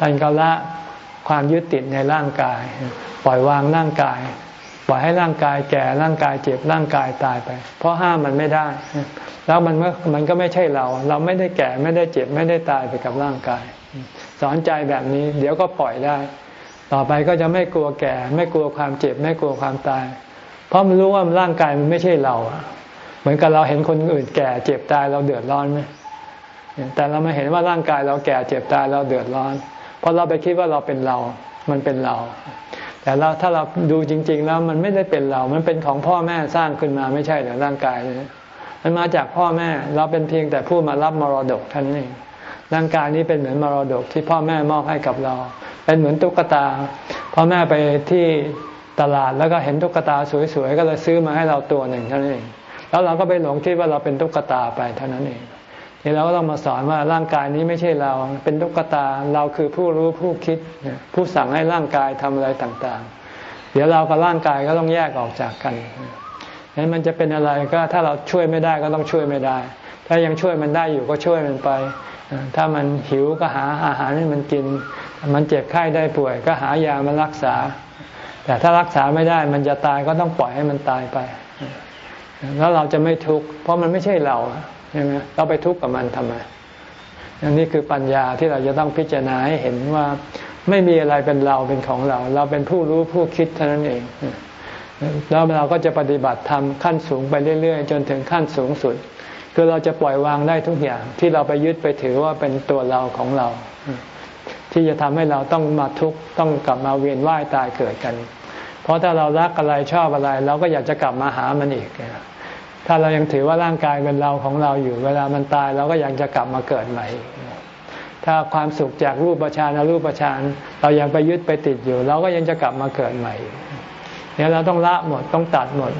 ท่านก็ละความยึดติดในร่างกาย ปล่อยวางร่างกาย ปล่อยให้ร่างกายแก่ร่างกายเจ็บร่างกายตายไป เพราะห้ามมันไม่ได้ แล้วมันมันก็ไม่ใช่เรา เราไม่ได้แก่ไม่ได้เจ็บไม่ได้ตายไปกับร่างกาย สอนใจแบบนี้ เดี๋ยวก็ปล่อยได้ ต่อไปก็จะไม่กลัวแก่ ไม่กลัวความเจ็บ ไม่กลัวความตาย เพราะมันรู้ว่าร่างกายมันไม่ใช่เราเหมือนกับเราเห็นคนอื่นแก่เจ็บตายเราเดือดร้อนไหมแต่เราไม่เห็นว่าร่างกายเราแก่เจ็บตายเราเดือดร้อน เพราะเราไปคิดว่าเราเป็นเรา มันเป็นเรา แต่เราถ้าเราดูจริง ๆ แล้วมันไม่ได้เป็นเรา มันเป็นของพ่อแม่สร้างขึ้นมาไม่ใช่หรือร่างกายนี่มันมาจากพ่อแม่ เราเป็นเพียงแต่ผู้มารับมรดกท่านเองร่างกายนี้เป็นเหมือนมรดกที่พ่อแม่มอบให้กับเรา เป็นเหมือนตุ๊กตา พ่อแม่ไปที่ตลาดแล้วก็เห็นตุ๊กตาสวยๆก็เลยซื้อมาให้เราตัวหนึ่งเท่านั้นเอง แล้วเราก็ไปหลงคิดว่าเราเป็นตุ๊กตาไปเท่านั้นเอง ทีเราก็ต้องมาสอนว่าร่างกายนี้ไม่ใช่เรา เป็นตุ๊กตาเราคือผู้รู้ผู้คิด ผู้สั่งให้ร่างกายทำอะไรต่างๆ เดี๋ยวเรากับร่างกายก็ต้องแยกออกจากกันนั้นมันจะเป็นอะไรก็ถ้าเราช่วยไม่ได้ก็ต้องช่วยไม่ได้ ถ้ายังช่วยมันได้อยู่ก็ช่วยมันไป ถ้ามันหิวก็หาอาหารให้มันกิน มันเจ็บไข้ได้ป่วย ก็หายามารักษา แต่ถ้ารักษาไม่ได้มันจะตายก็ต้องปล่อยให้มันตายไป แล้วเราจะไม่ทุกข์เพราะมันไม่ใช่เรา ใช่ไหมเราไปทุกข์กับมันทำไมอันนี้คือปัญญาที่เราจะต้องพิจารณาให้เห็นว่าไม่มีอะไรเป็นเราเป็นของเรา เราเป็นผู้รู้ผู้คิดเท่านั้นเอง แล้วเราก็จะปฏิบัติทำขั้นสูงไปเรื่อยๆ จนถึงขั้นสูงสุด คือเราจะปล่อยวางได้ทุกอย่าง ที่เราไปยึดไปถือว่าเป็นตัวเราของเรา ที่จะทำให้เราต้องมาทุกข์ต้องกลับมาเวียนว่ายตายเกิดกัน เพราะถ้าเรารักอะไรชอบอะไร เราก็อยากจะกลับมาหามันอีก ถ้าเรายังถือว่าร่างกายเป็นเราของเราอยู่ เวลามันตายเราก็ยังจะกลับมาเกิดใหม่ ถ้าความสุขจากรูปประชานรูปประชานเรายังไปยึดไปติดอยู่ เราก็ยังจะกลับมาเกิดใหม่เนี่ยเราต้องละหมดต้องตัดหมด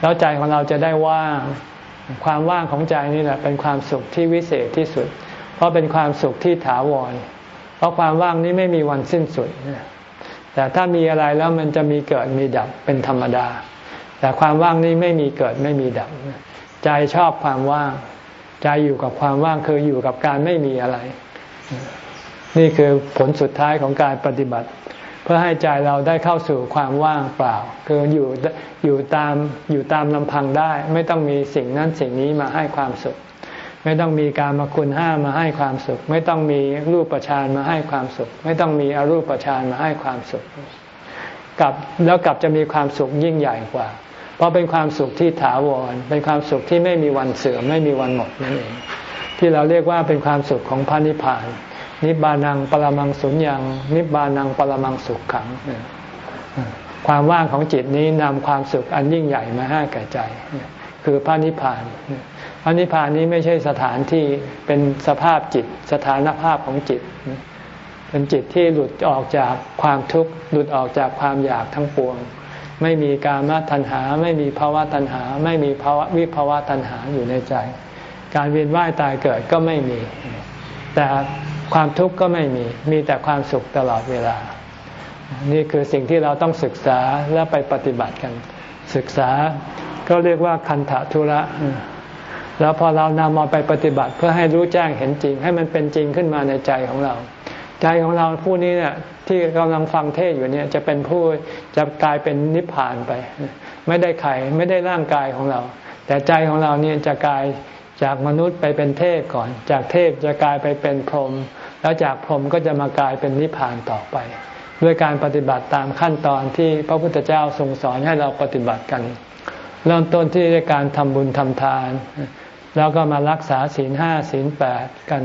แล้วใจของเราจะได้ว่าง ความว่างของใจนี่แหละเป็นความสุขที่วิเศษที่สุด เพราะเป็นความสุขที่ถาวร เพราะความว่างนี้ไม่มีวันสิ้นสุด แต่ถ้ามีอะไรแล้วมันจะมีเกิดมีดับเป็นธรรมดา แต่ความว่างนี้ไม่มีเกิดไม่มีดับ ใจชอบความว่าง ใจอยู่กับความว่างคืออยู่กับการไม่มีอะไร นี่คือผลสุดท้ายของการปฏิบัติ เพื่อให้ใจเราได้เข้าสู่ความว่างเปล่า คืออยู่อยู่ตามอยู่ตามลำพังได้ ไม่ต้องมีสิ่งนั้นสิ่งนี้มาให้ความสุข ไม่ต้องมีการมาคุณห้ามาให้ความสุข ไม่ต้องมีรูปประชานมาให้ความสุข ไม่ต้องมีอรูปประชานมาให้ความสุขกับแล้วกลับจะมีความสุขยิ่งใหญ่กว่า เพราะเป็นความสุขที่ถาวร เป็นความสุขที่ไม่มีวันเสื่อมไม่มีวันหมดนั่นเองที่เราเรียกว่าเป็นความสุขของพระนิพพาน นิบานังปรมังสุญญ์นิบานังปรมังสุขขัง ความว่างของจิตนี้นำความสุขอันยิ่งใหญ่มาให้แก่ใจ คือพระนิพพานพระนิพพานนี้ไม่ใช่สถานที่เป็นสภาพจิต สถานภาพของจิต เป็นจิตที่หลุดออกจากความทุกข์หลุดออกจากความอยากทั้งปวง ไม่มีการมตัณหา ไม่มีภาวะตัณหา ไม่มีภาวะวิภาวะตัณหาอยู่ในใจ การเวียนว่ายตายเกิดก็ไม่มี แต่ความทุกข์ก็ไม่มี มีแต่ความสุขตลอดเวลา นี่คือสิ่งที่เราต้องศึกษาและไปปฏิบัติกัน ศึกษาก็เรียกว่าคันธทุระ แล้วพอเรานำมาไปปฏิบัติเพื่อให้รู้แจ้งเห็นจริง ให้มันเป็นจริงขึ้นมาในใจของเรา ใจของเราผู้นี้เนี่ย ที่กำลังฟังเทศอยู่เนี่ยจะเป็นผู้จะกลายเป็นนิพพานไป ไม่ได้ไข่ไม่ได้ร่างกายของเรา แต่ใจของเราเนี่ยจะกลายจากมนุษย์ไปเป็นเทพก่อน จากเทพจะกลายไปเป็นพรหมแล้วจากพรหมก็จะมากลายเป็นนิพพานต่อไป ด้วยการปฏิบัติตามขั้นตอนที่พระพุทธเจ้าทรงสอนให้เราปฏิบัติกัน เริ่มต้นที่การทำบุญทำทาน แล้วก็มารักษาศีลห้าศีลแปดกัน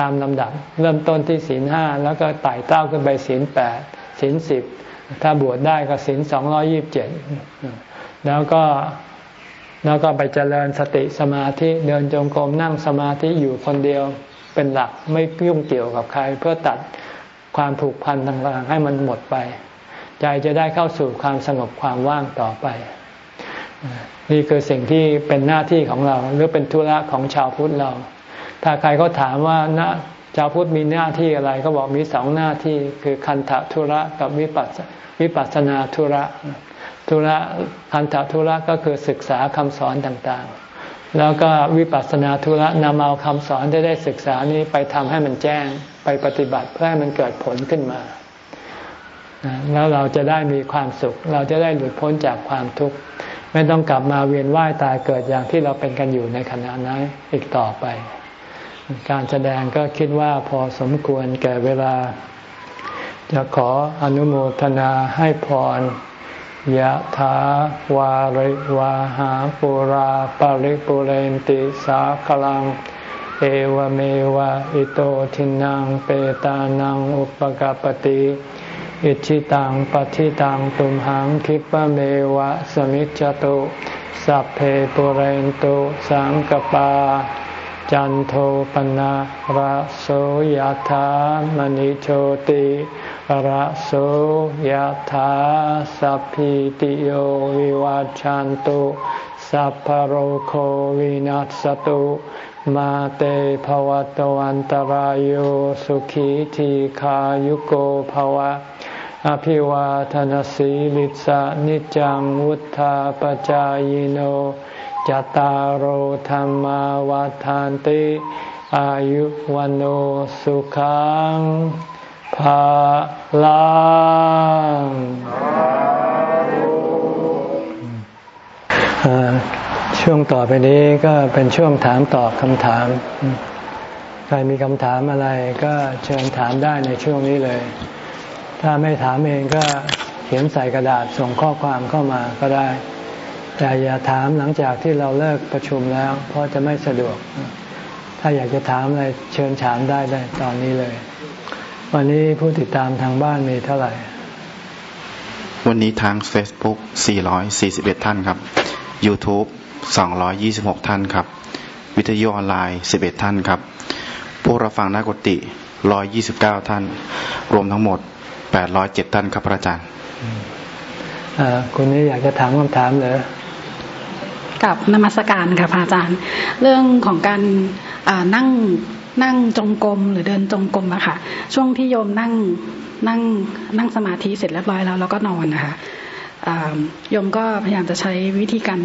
ตามลำดับ เริ่มต้นที่ศีลห้าแล้วก็ไต่เต้าขึ้นไปศีลแปดศีลสิบถ้าบวชได้ก็ศีลสองร้อยี่บเจ็ดแล้วก็แล้วก็ไปเจริญสติสมาธิเดินจงกรมนั่งสมาธิอยู่คนเดียวเป็นหลักไม่ยุ่งเกี่ยวกับใคร เพื่อตัดความผูกพันต่างๆให้มันหมดไป ใจจะได้เข้าสู่ความสงบความว่างต่อไป นี่คือสิ่งที่เป็นหน้าที่ของเรา หรือเป็นธุระของชาวพุทธเรา ถ้าใครเขาถามว่านะชาวพุทธมีหน้าที่อะไรก็บอกมีสองหน้าที่คือคันธทุระกับวิปัสวิปัสนาธุระธุระคันธทุระก็คือศึกษาคำสอนต่างๆ แล้วก็วิปัสนาธุระนำเอาคำสอนที่ได้ศึกษานี้ไปทำให้มันแจ้งไปปฏิบัติเพื่อให้มันเกิดผลขึ้นมาแล้วเราจะได้มีความสุข เราจะได้หลุดพ้นจากความทุกข์ไม่ต้องกลับมาเวียนว่ายตายเกิดอย่างที่เราเป็นกันอยู่ในขณะนั้นอีกต่อไป การแสดงก็คิดว่าพอสมควรแก่เวลา จะขออนุโมทนาให้พรยะถาวาริวาหาปุราปาริปุเรนติสาคลัง เอวเมวะอิโตทินังเปตานังอุปกาปติอิชิตังปฏิตังตุมหังคิปะเมวะสมิจจตุสัพเพปุเรนตุสังกปา จันโทปนะระโสยธามณิโชติระโสยธาสัพพิติโยวิวัจจันตุสัพพโรโควินัสตุมาเตภวัตวันตารโยสุขีทีขายุโกภวะ อภิวาทนสีลิสะนิจังวุธาปจายโน จตารโหธรรมวาทานติ อายุวันโอสุขังภาลังช่วงต่อไปนี้ก็เป็นช่วงถามตอบคำถาม ใครมีคำถามอะไรก็เชิญถามได้ในช่วงนี้เลย ถ้าไม่ถามเองก็เขียนใส่กระดาษส่งข้อความเข้ามาก็ได้ แต่อย่าถามหลังจากที่เราเลิกประชุมแล้ว เพราะจะไม่สะดวก ถ้าอยากจะถามอะไรเชิญถามได้ได้ตอนนี้เลย วันนี้ผู้ติดตามทางบ้านมีเท่าไหร่ วันนี้ทาง Facebook 441 ท่านครับ YouTube 226 ท่านครับ วิทยุออนไลน์ 11 ท่านครับ ผู้รับฟังนักกติ129 ท่าน รวมทั้งหมด 807 ท่านครับพระอาจารย์คุณนี้อยากจะถามคำถามเลย กับนมัสการค่ะพระอาจารย์ เรื่องของการนั่งนั่งจงกรมหรือเดินจงกรมอะค่ะช่วงที่โยมนั่งนั่งนั่งสมาธิเสร็จเรียบร้อยแล้วแล้วก็นอนนะคะโยมก็พยายามจะใช้วิธีการ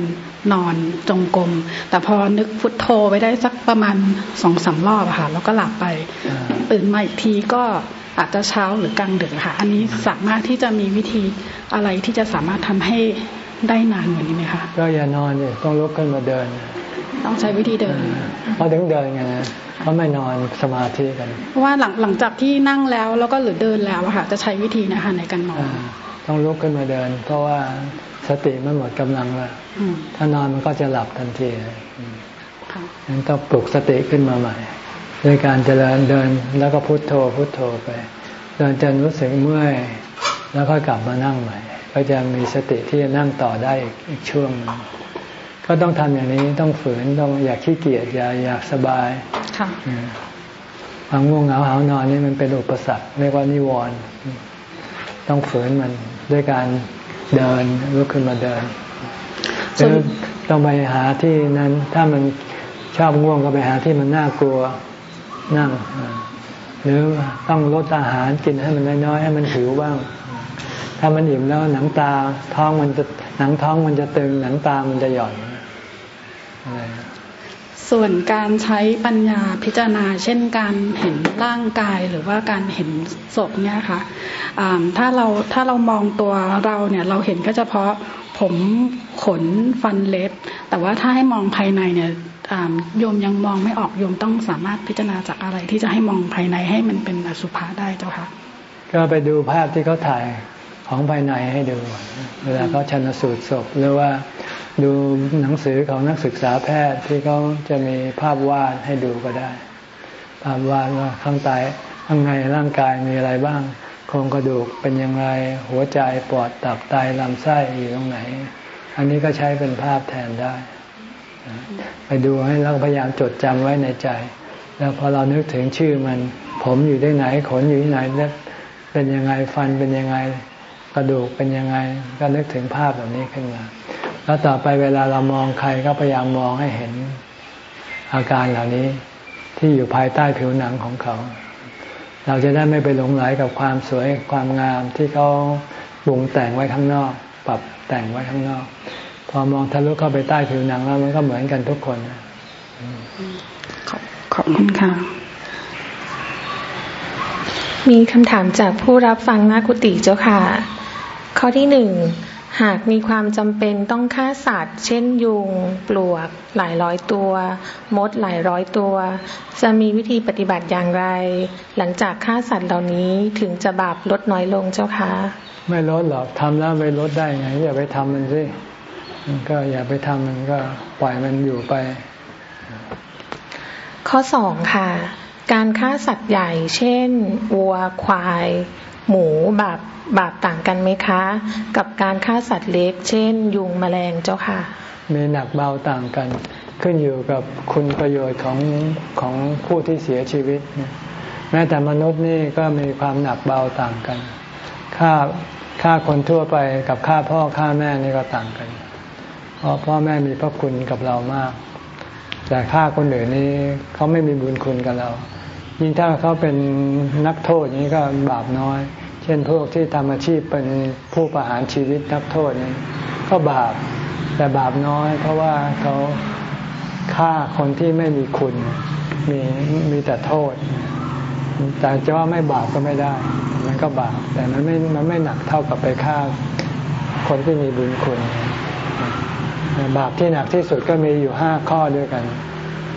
นอนจงกรมแต่พอนึกพุทโธไปได้สักประมาณสองสารอบค่ะแล้วก็หลับไปตื่นมาอีกทีก็อาจจะเช้าหรือกลางดึกค่ะ อันนี้สามารถที่จะมีวิธีอะไรที่จะสามารถทำให้ ได้นานกว่านี้ไหมคะก็อย่านอนเลยต้องลุกขึ้นมาเดิน ต้องใช้วิธีเดินเพราะถึงเดินไงเขาไม่นอนสมาธิกัน เพราะว่าหลังหลังจากที่นั่งแล้วแล้วก็หรือเดินแล้วค่ะจะใช้วิธีนะคะในการนอนต้องลุกขึ้นมาเดิน เพราะว่าสติมันหมดกำลังแล้วถ้านอนมันก็จะหลับทันทีนั้นต้องปลุกสติขึ้นมาใหม่ด้วยการเจริญเดินแล้วก็พุโทโธพุโทโธไป เดินจนรู้สึกเมื่อยแล้วก็กลับมานั่งใหม่ ก็จะมีสติที่จะนั่งต่อได้อีกช่วงนึงก็ต้องทำอย่างนี้ต้องฝืนต้องอย่าขี้เกียจอย่าอยากสบายความง่วงเหงาหานอนนี่มันเป็นอุปสรรคเรียกว่านิวรณ์ต้องฝืนมันด้วยการเดินลุกขึ้นมาเดินหรือต้องไปหาที่นั้น ถ้ามันชอบง่วงก็ไปหาที่มันน่ากลัวนั่ง หรือต้องลดอาหารกินให้มันน้อยๆให้มันหิวบ้าง ถ้ามันอิ่มแล้วหนังตาท้องมันจะหนังท้องมันจะตึงหนังตามันจะหย่อนส่วนการใช้ปัญญาพิจารณา เช่นการเห็นร่างกายหรือว่าการเห็นศพเนี่ยค่ะถ้าเราถ้าเรามองตัวเราเนี่ยเราเห็นก็เฉพาะผมขนฟันเล็บ แต่ว่าถ้าให้มองภายในเนี่ยโยมยังมองไม่ออกโยมต้องสามารถพิจารณาจากอะไรที่จะให้มองภายในให้มันเป็นอสุภะได้เจ้าค่ะก็ไปดูภาพที่เขาถ่าย ของภายในให้ดู เวลาเขาชันสูตรศพหรือว่าดูหนังสือของนักศึกษาแพทย์ที่เขาจะมีภาพวาดให้ดูก็ได้ ภาพวาดว่าข้างใต้ข้างในร่างกายมีอะไรบ้างโครงกระดูกเป็นยังไงหัวใจปอดตับไตลำไส้อยู่ตรงไหน อันนี้ก็ใช้เป็นภาพแทนได้ ไปดูให้เราพยายามจดจำไว้ในใจ แล้วพอเรานึกถึงชื่อมัน ผมอยู่ที่ไหนขนอยู่ที่ไหนเล็บเป็นยังไงฟันเป็นยังไง ระดูกเป็นยังไง ก็นึกถึงภาพแบบนี้ขึ้นมา แล้วต่อไปเวลาเรามองใครก็พยายามมองให้เห็นอาการเหล่านี้ที่อยู่ภายใต้ผิวหนังของเขา เราจะได้ไม่ไปหลงไหลกับความสวยความงามที่เขาปรุงแต่งไว้ข้างนอก ปรับแต่งไว้ข้างนอก พอมองทะลุเข้าไปใต้ผิวหนังแล้วมันก็เหมือนกันทุกคนขอบคุณค่ะ มีคำถามจากผู้รับฟังนากุติเจ้าค่ะ ข้อที่หนึ่งหากมีความจำเป็นต้องฆ่าสัตว์ เช่นยุง ปลวก หลายร้อยตัว มดหลายร้อยตัว จะมีวิธีปฏิบัติอย่างไร หลังจากฆ่าสัตว์เหล่านี้ถึงจะบาปลดน้อยลงเจ้าคะ ไม่ลดหรอกทำแล้วไม่ลดได้ไง อย่าไปทำมันสิมันก็อย่าไปทำมันก็ปล่อยมันอยู่ไป ข้อสองค่ะ การฆ่าสัตว์ใหญ่ เช่นวัวควาย หมูบาปบาปต่างกันไหมคะ กับการฆ่าสัตว์เล็ก เช่น ยุงแมลงเจ้าค่ะ มีหนักเบาต่างกัน ขึ้นอยู่กับคุณประโยชน์ของของผู้ที่เสียชีวิต แม้แต่มนุษย์นี่ก็มีความหนักเบาต่างกันค่าค่าคนทั่วไปกับค่าพ่อค่าแม่นี่ก็ต่างกัน เพราะพ่อแม่มีพระคุณกับเรามาก แต่ค่าคนอื่นนี่เขาไม่มีบุญคุณกับเรา ยิ่งถ้าเขาเป็นนักโทษอย่างนี้ก็บาปน้อย ช่นพวกที่ทำอาชีพเป็นผู้ประหารชีวิตนักโทษนี่ก็บาปแต่บาปน้อย เพราะว่าเขาฆ่าคนที่ไม่มีคุณมีมีแต่โทษ แต่จะว่าไม่บาปก็ไม่ได้ มันก็บาปแต่มันไม่มันไม่หนักเท่ากับไปฆ่าคนที่มีบุญคุณ บาปที่หนักที่สุดก็มีอยู่ห้าข้อด้วยกัน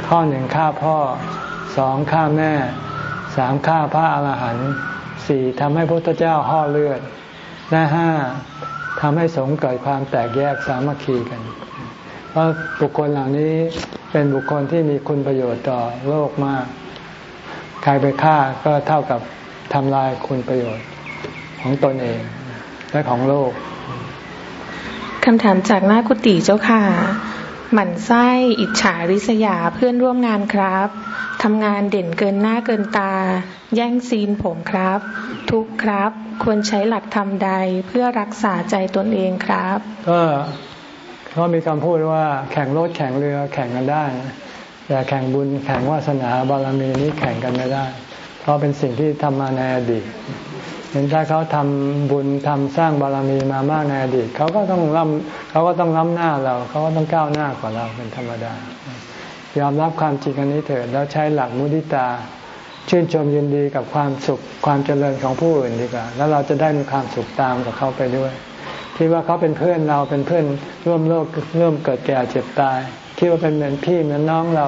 ข้อหนึ่งฆ่าพ่อสองฆ่าแม่สามฆ่าพระอรหันต์ สี่ทำให้พระพุทธเจ้าห่อเลือด และห้าทำให้สงเกิดความแตกแยกสามัคคีกัน เพราะบุคคลเหล่านี้เป็นบุคคลที่มีคุณประโยชน์ต่อโลกมาก ใครไปฆ่าก็เท่ากับทำลายคุณประโยชน์ของตนเองและของโลกคำถามจากหน้ากุฏิเจ้าค่ะ หมั่นไส้อิจฉาริษยาเพื่อนร่วมงานครับทำงานเด่นเกินหน้าเกินตา แย่งซีนผมครับ ทุกครับควรใช้หลักธรรมใดเพื่อรักษาใจตนเองครับ ก็เขามีคำพูดว่าแข่งรถแข่งเรือแข่งกันได้แต่แข่งบุญแข่งวาสนาบารมีนี้แข่งกันไม่ได้ เพราะเป็นสิ่งที่ทำมาในอดีต เห็นถ้าเขาทำบุญทำสร้างบารมีมามากในอดีตเขาก็ต้องล้ำเขาก็ต้องล้ำหน้าเราเขาก็ต้องก้าวหน้ากว่าเราเป็นธรรมดา ยอมรับความจริงอันนี้เถิดแล้วใช้หลักมุทิตา ชื่นชมยินดีกับความสุขความเจริญของผู้อื่นดีกว่า แล้วเราจะได้มีความสุขตามกับเขาไปด้วยคิดว่าเขาเป็นเพื่อนเราเป็นเพื่อนร่วมโลกร่วมเกิดแก่เจ็บตายคิดว่าเป็นเหมือนพี่เหมือนน้องเรา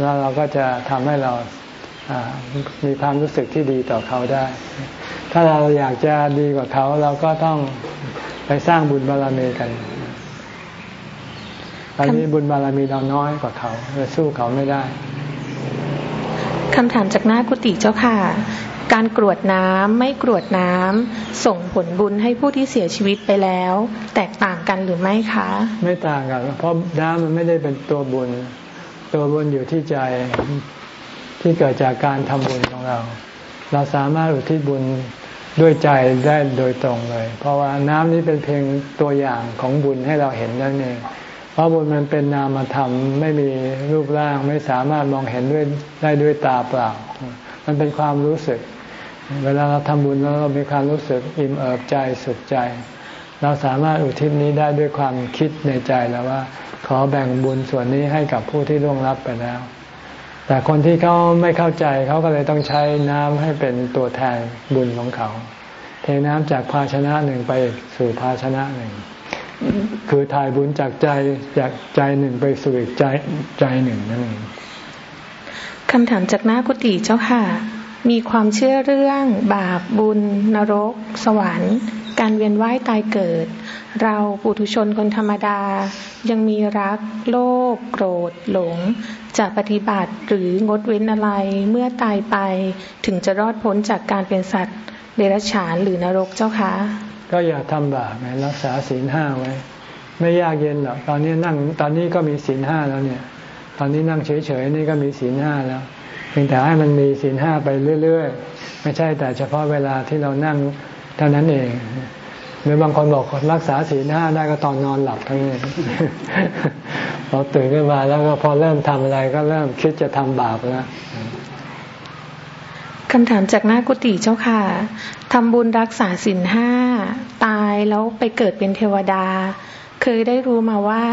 แล้วเราก็จะทำให้เรา มีความรู้สึกที่ดีต่อเขาได้ ถ้าเราอยากจะดีกว่าเขาเราก็ต้องไปสร้างบุญบารมีกันตอนนี้บุญบารมีเราน้อยกว่าเขาเราสู้เขาไม่ได้คำถามจากหน้ากุฏิเจ้าค่ะ การกรวดน้ำไม่กรวดน้ำส่งผลบุญให้ผู้ที่เสียชีวิตไปแล้ว แตกต่างกันหรือไม่คะ ไม่ต่างกัน เพราะน้ำมันไม่ได้เป็นตัวบุญ ตัวบุญอยู่ที่ใจ ที่เกิดจากการทำบุญของเรา เราสามารถอุทิศบุญด้วยใจได้โดยตรงเลย เพราะว่าน้ำนี้เป็นเพียงตัวอย่างของบุญให้เราเห็นนั่นเอง เพราะบุญมันเป็นนามธรรมไม่มีรูปร่างไม่สามารถมองเห็นด้วยได้ด้วยตาเปล่า มันเป็นความรู้สึก เวลาเราทำบุญแล้วเรามีความรู้สึกอิ่มเอิบใจสุขใจ เราสามารถอุทิศนี้ได้ด้วยความคิดในใจแล้วว่า ขอแบ่งบุญส่วนนี้ให้กับผู้ที่ร่วงรับไปแล้ว แต่คนที่เขาไม่เข้าใจเขาก็เลยต้องใช้น้ำให้เป็นตัวแทนบุญของเขา เทน้ำจากภาชนะหนึ่งไปสู่ภาชนะหนึ่ง คือถ่ายบุญจากใจจากใจหนึ่งไปสู่อีกใจใจหนึ่งนั่นเองคำถามจากหน้ากุฏิเจ้าค่ะ มีความเชื่อเรื่อง บาปบุญ นรก สวรรค์ การเวียนว่ายตายเกิด เราปุถุชนคนธรรมดา ยังมีรัก โลภโกรธ หลง จะปฏิบัติหรืองดเว้นอะไรเมื่อตายไปถึงจะรอดพ้นจากการเป็นสัตว์เดรัจฉานหรือนรกเจ้าคะ ก็อย่าทำบาปไงรักษาศีลห้าไว้ ไม่ยากเย็นหรอกตอนนี้นั่งตอนนี้ก็มีศีลห้าแล้วเนี่ย ตอนนี้นั่งเฉยๆนี่ก็มีศีลห้าแล้วเพียงแต่ให้มันมีศีลห้าไปเรื่อยๆ ไม่ใช่แต่เฉพาะเวลาที่เรานั่งเท่านั้นเอง หรือบางคนบอกรักษาศีลห้าได้ก็ตอนนอนหลับทั้งนี้พอตื่นขึ้นมาแล้วก็พอเริ่มทำอะไรก็เริ่มคิดจะทำบาปแล้วคำถามจากหน้ากุฏิเจ้าค่ะทำบุญรักษาศีลห้าตายแล้วไปเกิดเป็นเทวดา เคยได้รู้มาว่า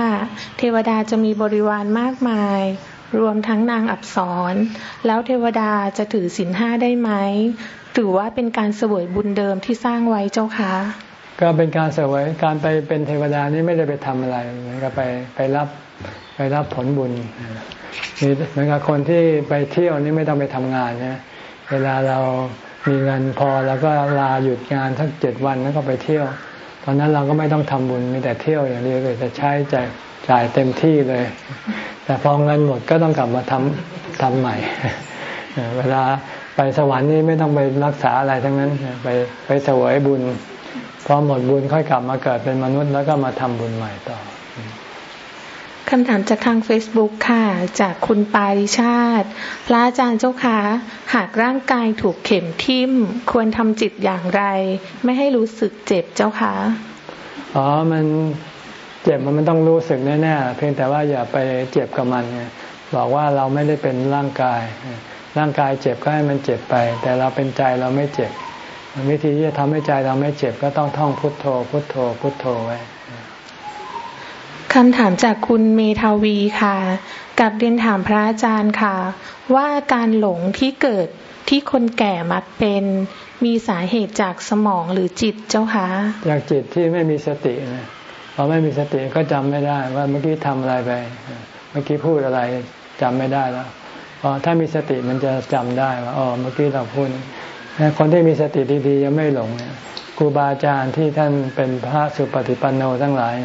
เทวดาจะมีบริวารมากมาย รวมทั้งนางอับสรแล้วเทวดาจะถือศีลห้าได้ไหมถือว่าเป็นการเสวยบุญเดิมที่สร้างไว้เจ้าคะ ก็เป็นการเสวยการไปเป็นเทวดานี่ไม่ได้ไปทำอะไรเหมือนกับไปไปรับไปรับผลบุญมีเหมือนกับคนที่ไปเที่ยวนี่ไม่ต้องไปทำงานนะเวลาเรามีเงินพอแล้วก็ลาหยุดงานทั้งเจ็ดวันแล้วก็ไปเที่ยว ตอนนั้นเราก็ไม่ต้องทำบุญมีแต่เที่ยวอย่างเดียวเลยจะใช้จ่ายจ่ายเต็มที่เลย แต่พอเงินหมดก็ต้องกลับมาทำทำใหม่ เวลาไปสวรรค์นี่ไม่ต้องไปรักษาอะไรทั้งนั้น ไปไปเสวยบุญ พอหมดบุญค่อยกลับมาเกิดเป็นมนุษย์แล้วก็มาทำบุญใหม่ต่อคำถามจากทาง Facebook ค่ะ จากคุณปาริชาติ พระอาจารย์เจ้าคะหากร่างกายถูกเข็มทิ่ม ควรทำจิตอย่างไร ไม่ให้รู้สึกเจ็บเจ้าคะอ๋อ มันเจ็บมันต้องรู้สึกแน่ๆ เพียงแต่ว่าอย่าไปเจ็บกับมันบอกว่าเราไม่ได้เป็นร่างกาย ร่างกายเจ็บก็ให้มันเจ็บไป แต่เราเป็นใจเราไม่เจ็บ วิธีที่จะทำให้ใจเราไม่เจ็บก็ต้องท่องพุทโธ พุทโธ พุทโธไว้คำถามจากคุณเมทาวีค่ะ กับเรียนถามพระอาจารย์ค่ะ ว่าการหลงที่เกิดที่คนแก่มักเป็นมีสาเหตุจากสมองหรือจิตเจ้าคะจากจิตที่ไม่มีสตินะพอไม่มีสติก็จำไม่ได้ว่าเมื่อกี้ทำอะไรไป เมื่อกี้พูดอะไรจำไม่ได้แล้วพอถ้ามีสติมันจะจำได้ว่าอ๋อเมื่อกี้เราพูด คนที่มีสติดีๆยังไม่หลงครูบาอาจารย์ที่ท่านเป็นพระสุปฏิปันโนทั้งหลาย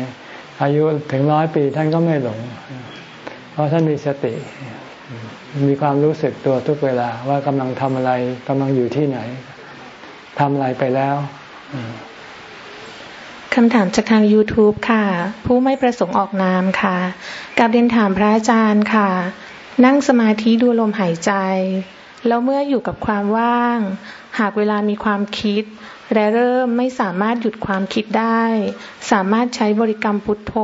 อายุถึงร้อยปีท่านก็ไม่หลง เพราะท่านมีสติ มีความรู้สึกตัวทุกเวลาว่ากำลังทำอะไรกำลังอยู่ที่ไหนทำอะไรไปแล้วคำถามจากทาง YouTube ค่ะ ผู้ไม่ประสงค์ออกนามค่ะกับเรียนถามพระอาจารย์ค่ะ นั่งสมาธิดูลมหายใจ แล้วเมื่ออยู่กับความว่าง หากเวลามีความคิด และเริ่มไม่สามารถหยุดความคิดได้ สามารถใช้บริกรรมพุทโธ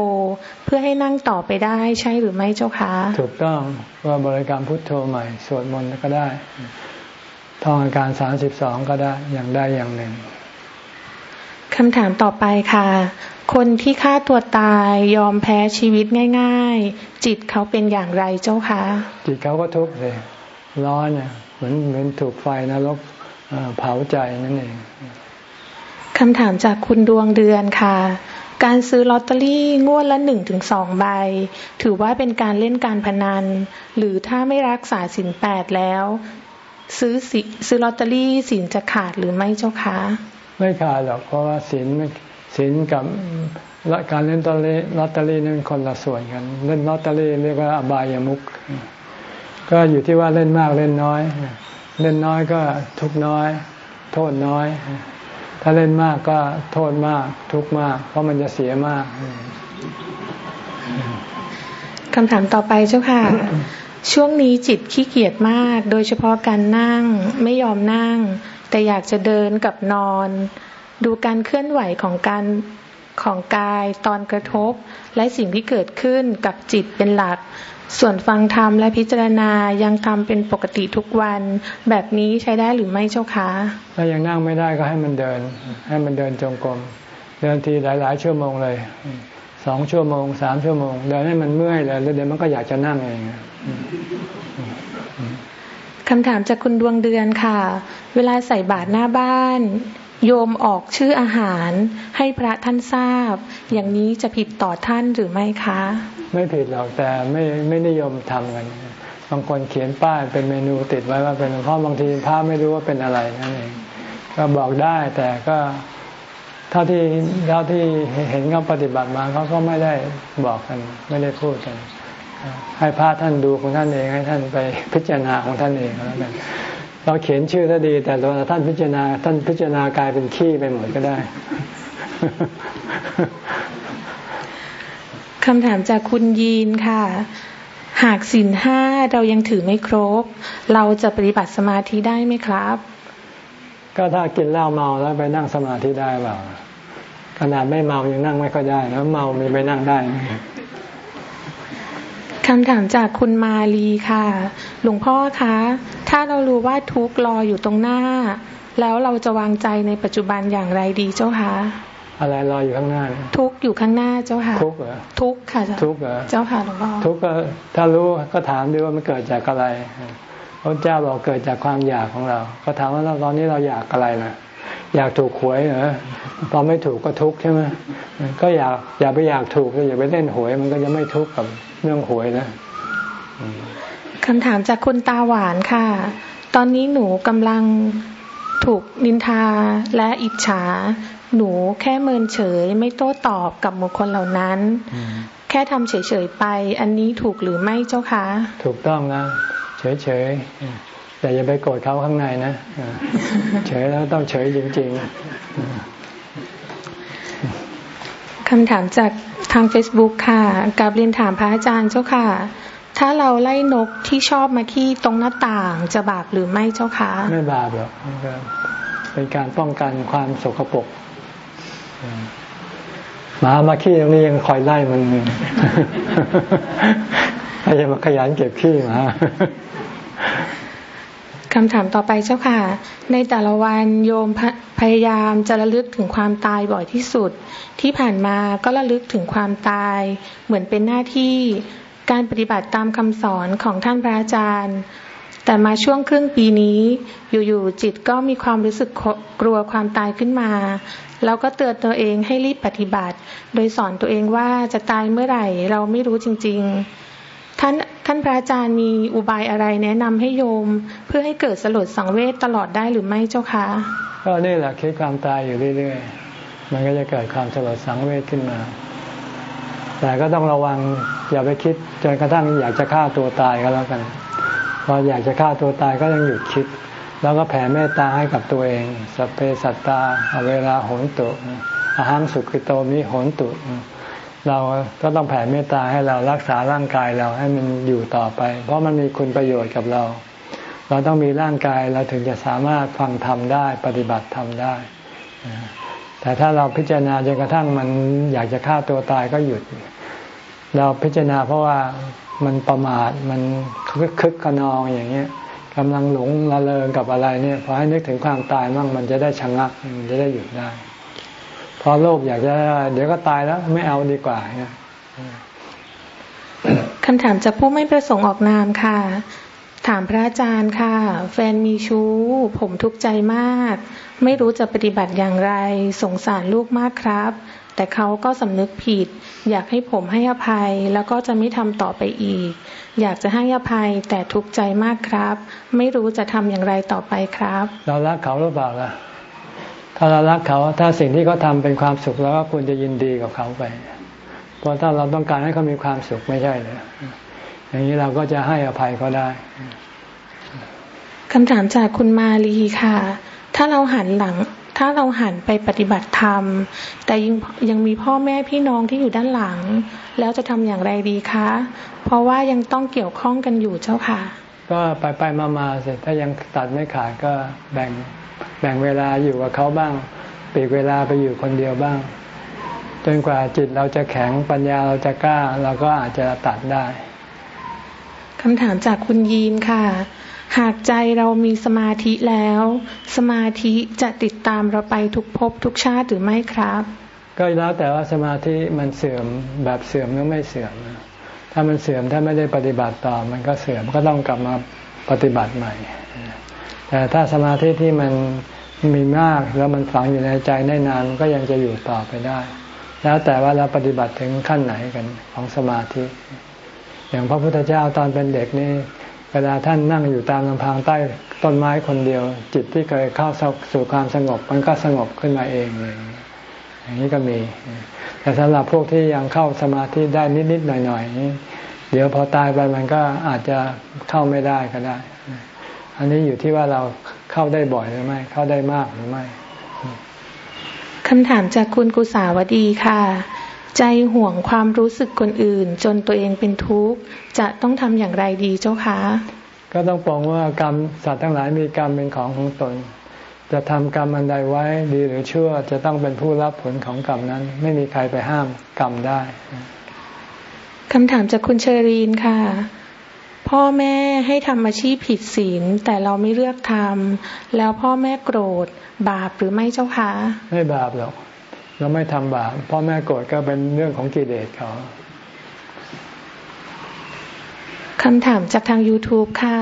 เพื่อให้นั่งต่อไปได้ใช่หรือไม่เจ้าคะถูกต้องว่าบริกรรมพุทโธใหม่สวดมนต์ก็ได้ท่องอาการสามสิบสองก็ได้อย่างได้อย่างหนึ่งคำถามต่อไปค่ะ คนที่ฆ่าตัวตายยอมแพ้ชีวิตง่าย ๆ จิตเขาเป็นอย่างไรเจ้าคะ จิตเขาก็ทุกข์เลย ร้อนเนี่ยเหมือนเหมือนถูกไฟนรก เผาใจนั่นเองคำถามจากคุณดวงเดือนค่ะ การซื้อลอตเตอรี่งวดละหนึ่งถึงสองใบ ถือว่าเป็นการเล่นการพนัน หรือถ้าไม่รักษาสินแปดแล้ว ซื้อซื้อลอตเตอรี่สินจะขาดหรือไม่เจ้าคะไม่ขาดหรอกเพราะว่าสินสินกับการเล่นตอรี่ลอตเตอรี่นี่เป็นคนละส่วนกัน เล่นลอตเตอรี่เรียกว่าอบายามุกก็อยู่ที่ว่าเล่นมากเล่นน้อย เล่นน้อยก็ทุกน้อย โทษน้อย ถ้าเล่นมากก็โทษมาก ทุกมาก เพราะมันจะเสียมากคำถามต่อไปเจ้าค่ะ ช่วงนี้จิตขี้เกียจมาก โดยเฉพาะการนั่งไม่ยอมนั่ง แต่อยากจะเดินกับนอน ดูการเคลื่อนไหวของการ ของกายตอนกระทบ และสิ่งที่เกิดขึ้นกับจิตเป็นหลัก ส่วนฟังธรรมและพิจารณายังทำเป็นปกติทุกวัน แบบนี้ใช้ได้หรือไม่เจ้าคะถ้ายังนั่งไม่ได้ก็ให้มันเดิน ให้มันเดินจงกรมเดินทีหลาย ๆ ชั่วโมงเลยสองชั่วโมงสามชั่วโมงเดินให้มันเมื่อยเลยแล้วเดี๋ยวมันก็อยากจะนั่งเองคำถามจากคุณดวงเดือนค่ะ เวลาใส่บาตรหน้าบ้าน โยมออกชื่ออาหารให้พระท่านทราบ อย่างนี้จะผิดต่อท่านหรือไม่คะ ไม่ผิดหรอกแต่ไม่ไม่นิยมทำกันบางคนเขียนป้ายเป็นเมนูติดไว้ว่าเป็นเพราะบางทีพระไม่รู้ว่าเป็นอะไรนั่นเองก็บอกได้แต่ก็เท่าที่เท่าที่เห็นเขาปฏิบัติมาเขาก็ไม่ได้บอกกัน ไม่ได้พูดกัน ให้พระท่านดูของท่านเองให้ท่านไปพิจารณาของท่านเองแล้วกัน เราเขียนชื่อถ้าดี แต่ตอนท่านพิจารณา ท่านพิจารณากลายเป็นขี้ไปหมดก็ได้คำถามจากคุณยีนค่ะ หากสินห้าเรายังถือไม่ครบ เราจะปฏิบัติสมาธิได้ไหมครับ ก็ถ้ากินเหล้าเมาแล้วไปนั่งสมาธิได้เปล่าขนาดไม่เมายังนั่งไม่ค่อยได้ แล้วเมามีไปนั่งได้ คำถามจากคุณมาลีค่ะ หลวงพ่อคะ ถ้าเรารู้ว่าทุกรออยู่ตรงหน้า แล้วเราจะวางใจในปัจจุบันอย่างไรดีเจ้าคะอะไรรออยู่ข้างหน้า ทุกอยู่ข้างหน้าเจ้าค่ะ ทุกเหรอทุกค่ะทุกเหรอเจ้าค่ะหลวงพ่อทุกก็ถ้ารู้ก็ถามดีว่ามันเกิดจากอะไรพระเจ้าบอกเกิดจากความอยากของเรา ก็ถามว่าตอนนี้เราอยากอะไรนะอยากถูกหวยเหรอพอไม่ถูกก็ทุกข์ใช่ไหมก็อยากอย่าไปอยากถูกอย่าไปเล่นหวยมันก็จะไม่ทุกข์กับ เรื่องหวยนะคำถามจากคุณตาหวานค่ะ ตอนนี้หนูกำลังถูกนินทาและอิจฉา หนูแค่เมินเฉย ไม่โต้ตอบกับบุคคลเหล่านั้น แค่ทำเฉยๆไป อันนี้ถูกหรือไม่เจ้าคะ ถูกต้องนะ เฉยๆ แต่อย่าไปโกรธเขาข้างในนะ เฉยแล้วต้องเฉยจริงๆคำถามจาก ทาง Facebook ค่ะกับเรียนถามพระอาจารย์เจ้าค่ะ ถ้าเราไล่นกที่ชอบมาขี้ตรงหน้าต่างจะบาปหรือไม่เจ้าคะไม่บาปหรอกเป็นการป้องกันความสกปรกหมามาขี้ตรงนี้ยังคอยไล่มันถ้าจะมาขยันเก็บขี้มา คำถามต่อไปเจ้าค่ะ ในแต่ละวันโยมพยายามจะระลึกถึงความตายบ่อยที่สุด ที่ผ่านมาก็ระลึกถึงความตาย เหมือนเป็นหน้าที่การปฏิบัติตามคำสอนของท่านพระอาจารย์ แต่มาช่วงครึ่งปีนี้ อยู่ๆจิตก็มีความรู้สึกกลัวความตายขึ้นมาแล้วก็เตือนตัวเองให้รีบปฏิบัติ โดยสอนตัวเองว่าจะตายเมื่อไหร่เราไม่รู้จริง ๆ ท่าน ท่านพระอาจารย์มีอุบายอะไรแนะนำให้โยม เพื่อให้เกิดสลดสังเวชตลอดได้หรือไม่เจ้าคะก็นี่แหละคิดความตายอยู่เรื่อยๆ มันก็จะเกิดความสลดสังเวชขึ้นมา แต่ก็ต้องระวังอย่าไปคิดจนกระทั่งอยากจะฆ่าตัวตายก็แล้วกันพออยากจะฆ่าตัวตายก็ยังหยุดคิด แล้วก็แผ่เมตตาให้กับตัวเองสัพเพสัตตาเวลาโหนตุอาหารสุขิโตมิโหนตุ เราก็ต้องแผ่เมตตาให้เรารักษาร่างกายเราให้มันอยู่ต่อไป เพราะมันมีคุณประโยชน์กับเรา เราต้องมีร่างกายเราถึงจะสามารถฟังธรรมได้ปฏิบัติธรรมได้ แต่ถ้าเราพิจารณาจนกระทั่งมันอยากจะฆ่าตัวตายก็หยุด เราพิจารณาเพราะว่ามันประมาทมันคึกขนองอย่างเงี้ยกำลังหลงละเลงกับอะไรเนี่ยพอให้นึกถึงความตายมั่งมันจะได้ชะงักมันจะได้หยุดได้ พอโลภอยากจะเดี๋ยวก็ตายแล้วไม่เอาดีกว่าเนี่ยคำถามจากผู้ไม่ประสงค์ออกนามค่ะ ถามพระอาจารย์ค่ะ แฟนมีชู้ ผมทุกข์ใจมาก ไม่รู้จะปฏิบัติอย่างไร สงสารลูกมากครับ แต่เขาก็สำนึกผิด อยากให้ผมให้อภัย แล้วก็จะไม่ทำต่อไปอีก อยากจะให้อภัยแต่ทุกข์ใจมากครับ ไม่รู้จะทำอย่างไรต่อไปครับ เรารักเขาหรือเปล่าล่ะ ถ้าเรารักเขาถ้าสิ่งที่เขาทาเป็นความสุขแล้วก็ควรจะยินดีกับเขาไป เพราะถ้าเราต้องการให้เขามีความสุขไม่ใช่เลยอย่างนี้เราก็จะให้อภัยเขาได้คำถามจากคุณมาลีค่ะ ถ้าเราหันหลัง ถ้าเราหันไปปฏิบัติธรรม แต่ยังยังมีพ่อแม่พี่น้องที่อยู่ด้านหลัง แล้วจะทำอย่างไรดีคะ เพราะว่ายังต้องเกี่ยวข้องกันอยู่เจ้าค่ะ ก็ไปไปมามาเสร็จถ้ายังตัดไม่ขาดก็แบ่ง แบ่งเวลาอยู่กับเขาบ้างปีกเวลาไปอยู่คนเดียวบ้าง จนกว่าจิตเราจะแข็งปัญญาเราจะกล้า เราก็อาจจะตัดได้คำถามจากคุณยีนค่ะ หากใจเรามีสมาธิแล้ว สมาธิจะติดตามเราไปทุกภพทุกชาติหรือไม่ครับ ก็แล้วแต่ว่าสมาธิมันเสื่อมแบบเสื่อมหรือไม่เสื่อม ถ้ามันเสื่อมถ้าไม่ได้ปฏิบัติต่อ มันก็เสื่อมก็ต้องกลับมาปฏิบัติใหม่ แต่ถ้าสมาธิที่มันมีมากแล้วมันฝังอยู่ในใจได้นานก็ยังจะอยู่ต่อไปได้ แล้วแต่ว่าเราปฏิบัติถึงขั้นไหนกันของสมาธิ อย่างพระพุทธเจ้าตอนเป็นเด็กนี่เวลาท่านนั่งอยู่ตามลำพังใต้ต้นไม้คนเดียว จิตที่เคยเข้าสู่ความสงบ มันก็สงบขึ้นมาเองเลยอย่างนี้ก็มี แต่สำหรับพวกที่ยังเข้าสมาธิได้นิดๆหน่อยๆเดี๋ยวพอตายไปมันก็อาจจะเข้าไม่ได้ก็ได้ อันนี้อยู่ที่ว่าเราเข้าได้บ่อยหรือไม่ เข้าได้มากหรือไม่คำถามจากคุณกุสาวดีค่ะ ใจห่วงความรู้สึกคนอื่น จนตัวเองเป็นทุกข์จะต้องทำอย่างไรดีเจ้าคะก็ต้องปองว่ากรรมสัตว์ทั้งหลายมีกรรมเป็นของของตน จะทำกรรมอันใดไว้ดีหรือชั่วจะต้องเป็นผู้รับผลของกรรมนั้น ไม่มีใครไปห้ามกรรมได้คำถามจากคุณเชอรีนค่ะ พ่อแม่ให้ทำอาชีพผิดศีลแต่เราไม่เลือกทำแล้วพ่อแม่โกรธบาปหรือไม่เจ้าคะไม่บาปหรอกเราไม่ทำบาปพ่อแม่โกรธก็เป็นเรื่องของกิเลสเขาคำถามจากทาง YouTube ค่ะ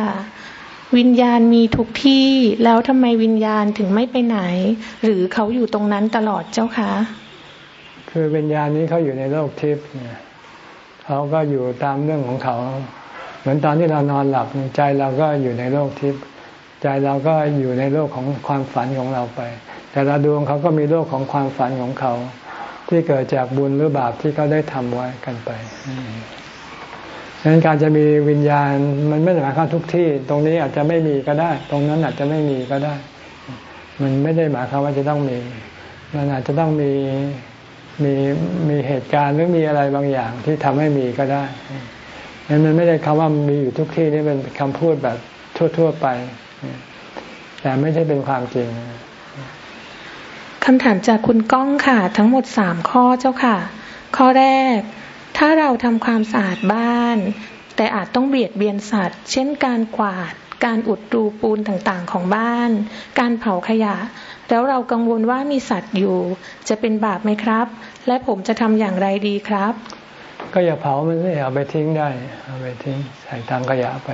วิญญาณมีทุกที่แล้วทำไมวิญญาณถึงไม่ไปไหน หรือเขาอยู่ตรงนั้นตลอดเจ้าคะ คือวิญญาณนี้เขาอยู่ในโลกทิพย์เนี่ยเขาก็อยู่ตามเรื่องของเขา เหมือนตอนที่เรานอนหลับใจเราก็อยู่ในโลกทิพย์ใจเราก็อยู่ในโลกของความฝันของเราไป แต่ละดวงเขาก็มีโลกของความฝันของเขา ที่เกิดจากบุญหรือบาปที่เขาได้ทำไว้กันไปดังนั้นการจะมีวิญญาณมันไม่ได้หมายความทุกที่ ตรงนี้อาจจะไม่มีก็ได้ ตรงนั้นอาจจะไม่มีก็ได้ มันไม่ได้หมายความว่าจะต้องมีมันอาจจะต้องมีมีมีเหตุการณ์หรือมีอะไรบางอย่างที่ทำให้มีก็ได้ นั้นมันไม่ได้คำว่ามีอยู่ทุกที่นี่เป็นคำพูดแบบทั่ว ๆไป แต่ไม่ใช่เป็นความจริงคำถามจากคุณก้องค่ะ ทั้งหมดสามข้อเจ้าค่ะ ข้อแรก ถ้าเราทำความสะอาดบ้าน แต่อาจต้องเบียดเบียนสัตว์ เช่นการกวาด การอุดรูปูนต่างๆของบ้าน การเผาขยะ แล้วเรากังวลว่ามีสัตว์อยู่ จะเป็นบาปไหมครับ และผมจะทำอย่างไรดีครับ ก็อย่าเผามันเสิเอาไปทิ้งได้ เอาไปทิ้งใส่ถังขยะไป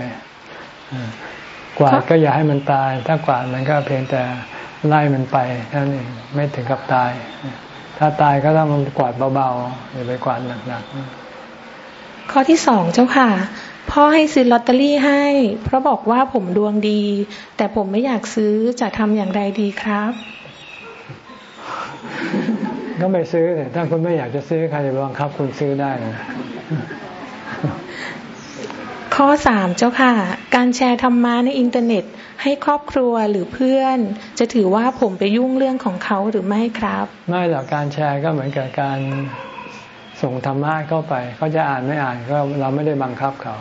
กวาดก็อย่าให้มันตาย ถ้ากวาดมันก็เพียงแต่ไล่มันไปนั่นเองไม่ถึงกับตาย ถ้าตายก็ต้องกวาดเบาๆอย่าไปกวาดหนักๆข้อที่สองเจ้าค่ะพ่อให้ซื้อลอตเตอรี่ให้ เพราะบอกว่าผมดวงดี แต่ผมไม่อยากซื้อจะทำอย่างไรดีครับ ก็ไม่ซื้อแต่ถ้าคุณไม่อยากจะซื้อใครจะบังคับคุณซื้อได้นะข้อสามเจ้าค่ะ การแชร์ธรรมะในอินเทอร์เน็ต ให้ครอบครัวหรือเพื่อน จะถือว่าผมไปยุ่งเรื่องของเขาหรือไม่ครับ ไม่หรอกการแชร์ก็เหมือนกับการส่งธรรมะเข้าไป เขาจะอ่านไม่อ่านก็เราไม่ได้บังคับเขา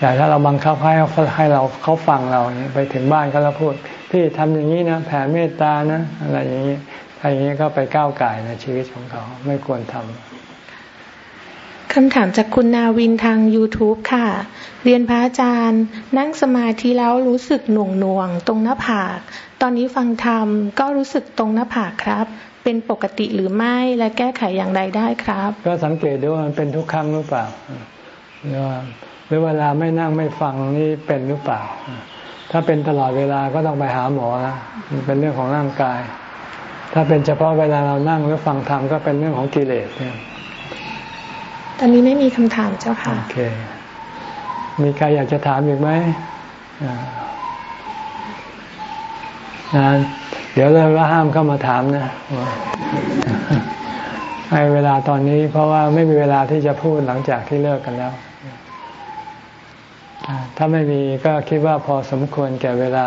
แต่ถ้าเราบังคับให้ให้เราเขาฟังเราเนี่ยไปถึงบ้านก็แล้วพูดพี่ทำอย่างนี้นะแผ่เมตตานะ อะไรอย่างนี้ถ้า อย่างนี้ก็ไปก้าวไก่ในชีวิตของเขาไม่ควรทำคำถามจากคุณนาวินทาง YouTube ค่ะ เรียนพระอาจารย์ นั่งสมาธิแล้วรู้สึกหน่วงหน่วงตรงหน้าผาก ตอนนี้ฟังธรรมก็รู้สึกตรงหน้าผากครับ เป็นปกติหรือไม่และแก้ไขอย่างไรได้ครับ ก็สังเกตดูว่ามันเป็นทุกครั้งหรือเปล่าหรือว่าหรือเวลาไม่นั่งไม่ฟังนี่เป็นหรือเปล่า ถ้าเป็นตลอดเวลาก็ต้องไปหาหมอนะมันเป็นเรื่องของร่างกาย ถ้าเป็นเฉพาะเวลาเรานั่งหรือฟังธรรมก็เป็นเรื่องของกิเลสเนี่ยตอนนี้ไม่มีคำถามเจ้าค่ะ โอเค มีใครอยากจะถามอีกไหมนะเดี๋ยวเราห้ามเข้ามาถามนะ ให้เวลาตอนนี้ เพราะว่าไม่มีเวลาที่จะพูดหลังจากที่เลิกกันแล้ว ถ้าไม่มีก็คิดว่าพอสมควรแก่เวลา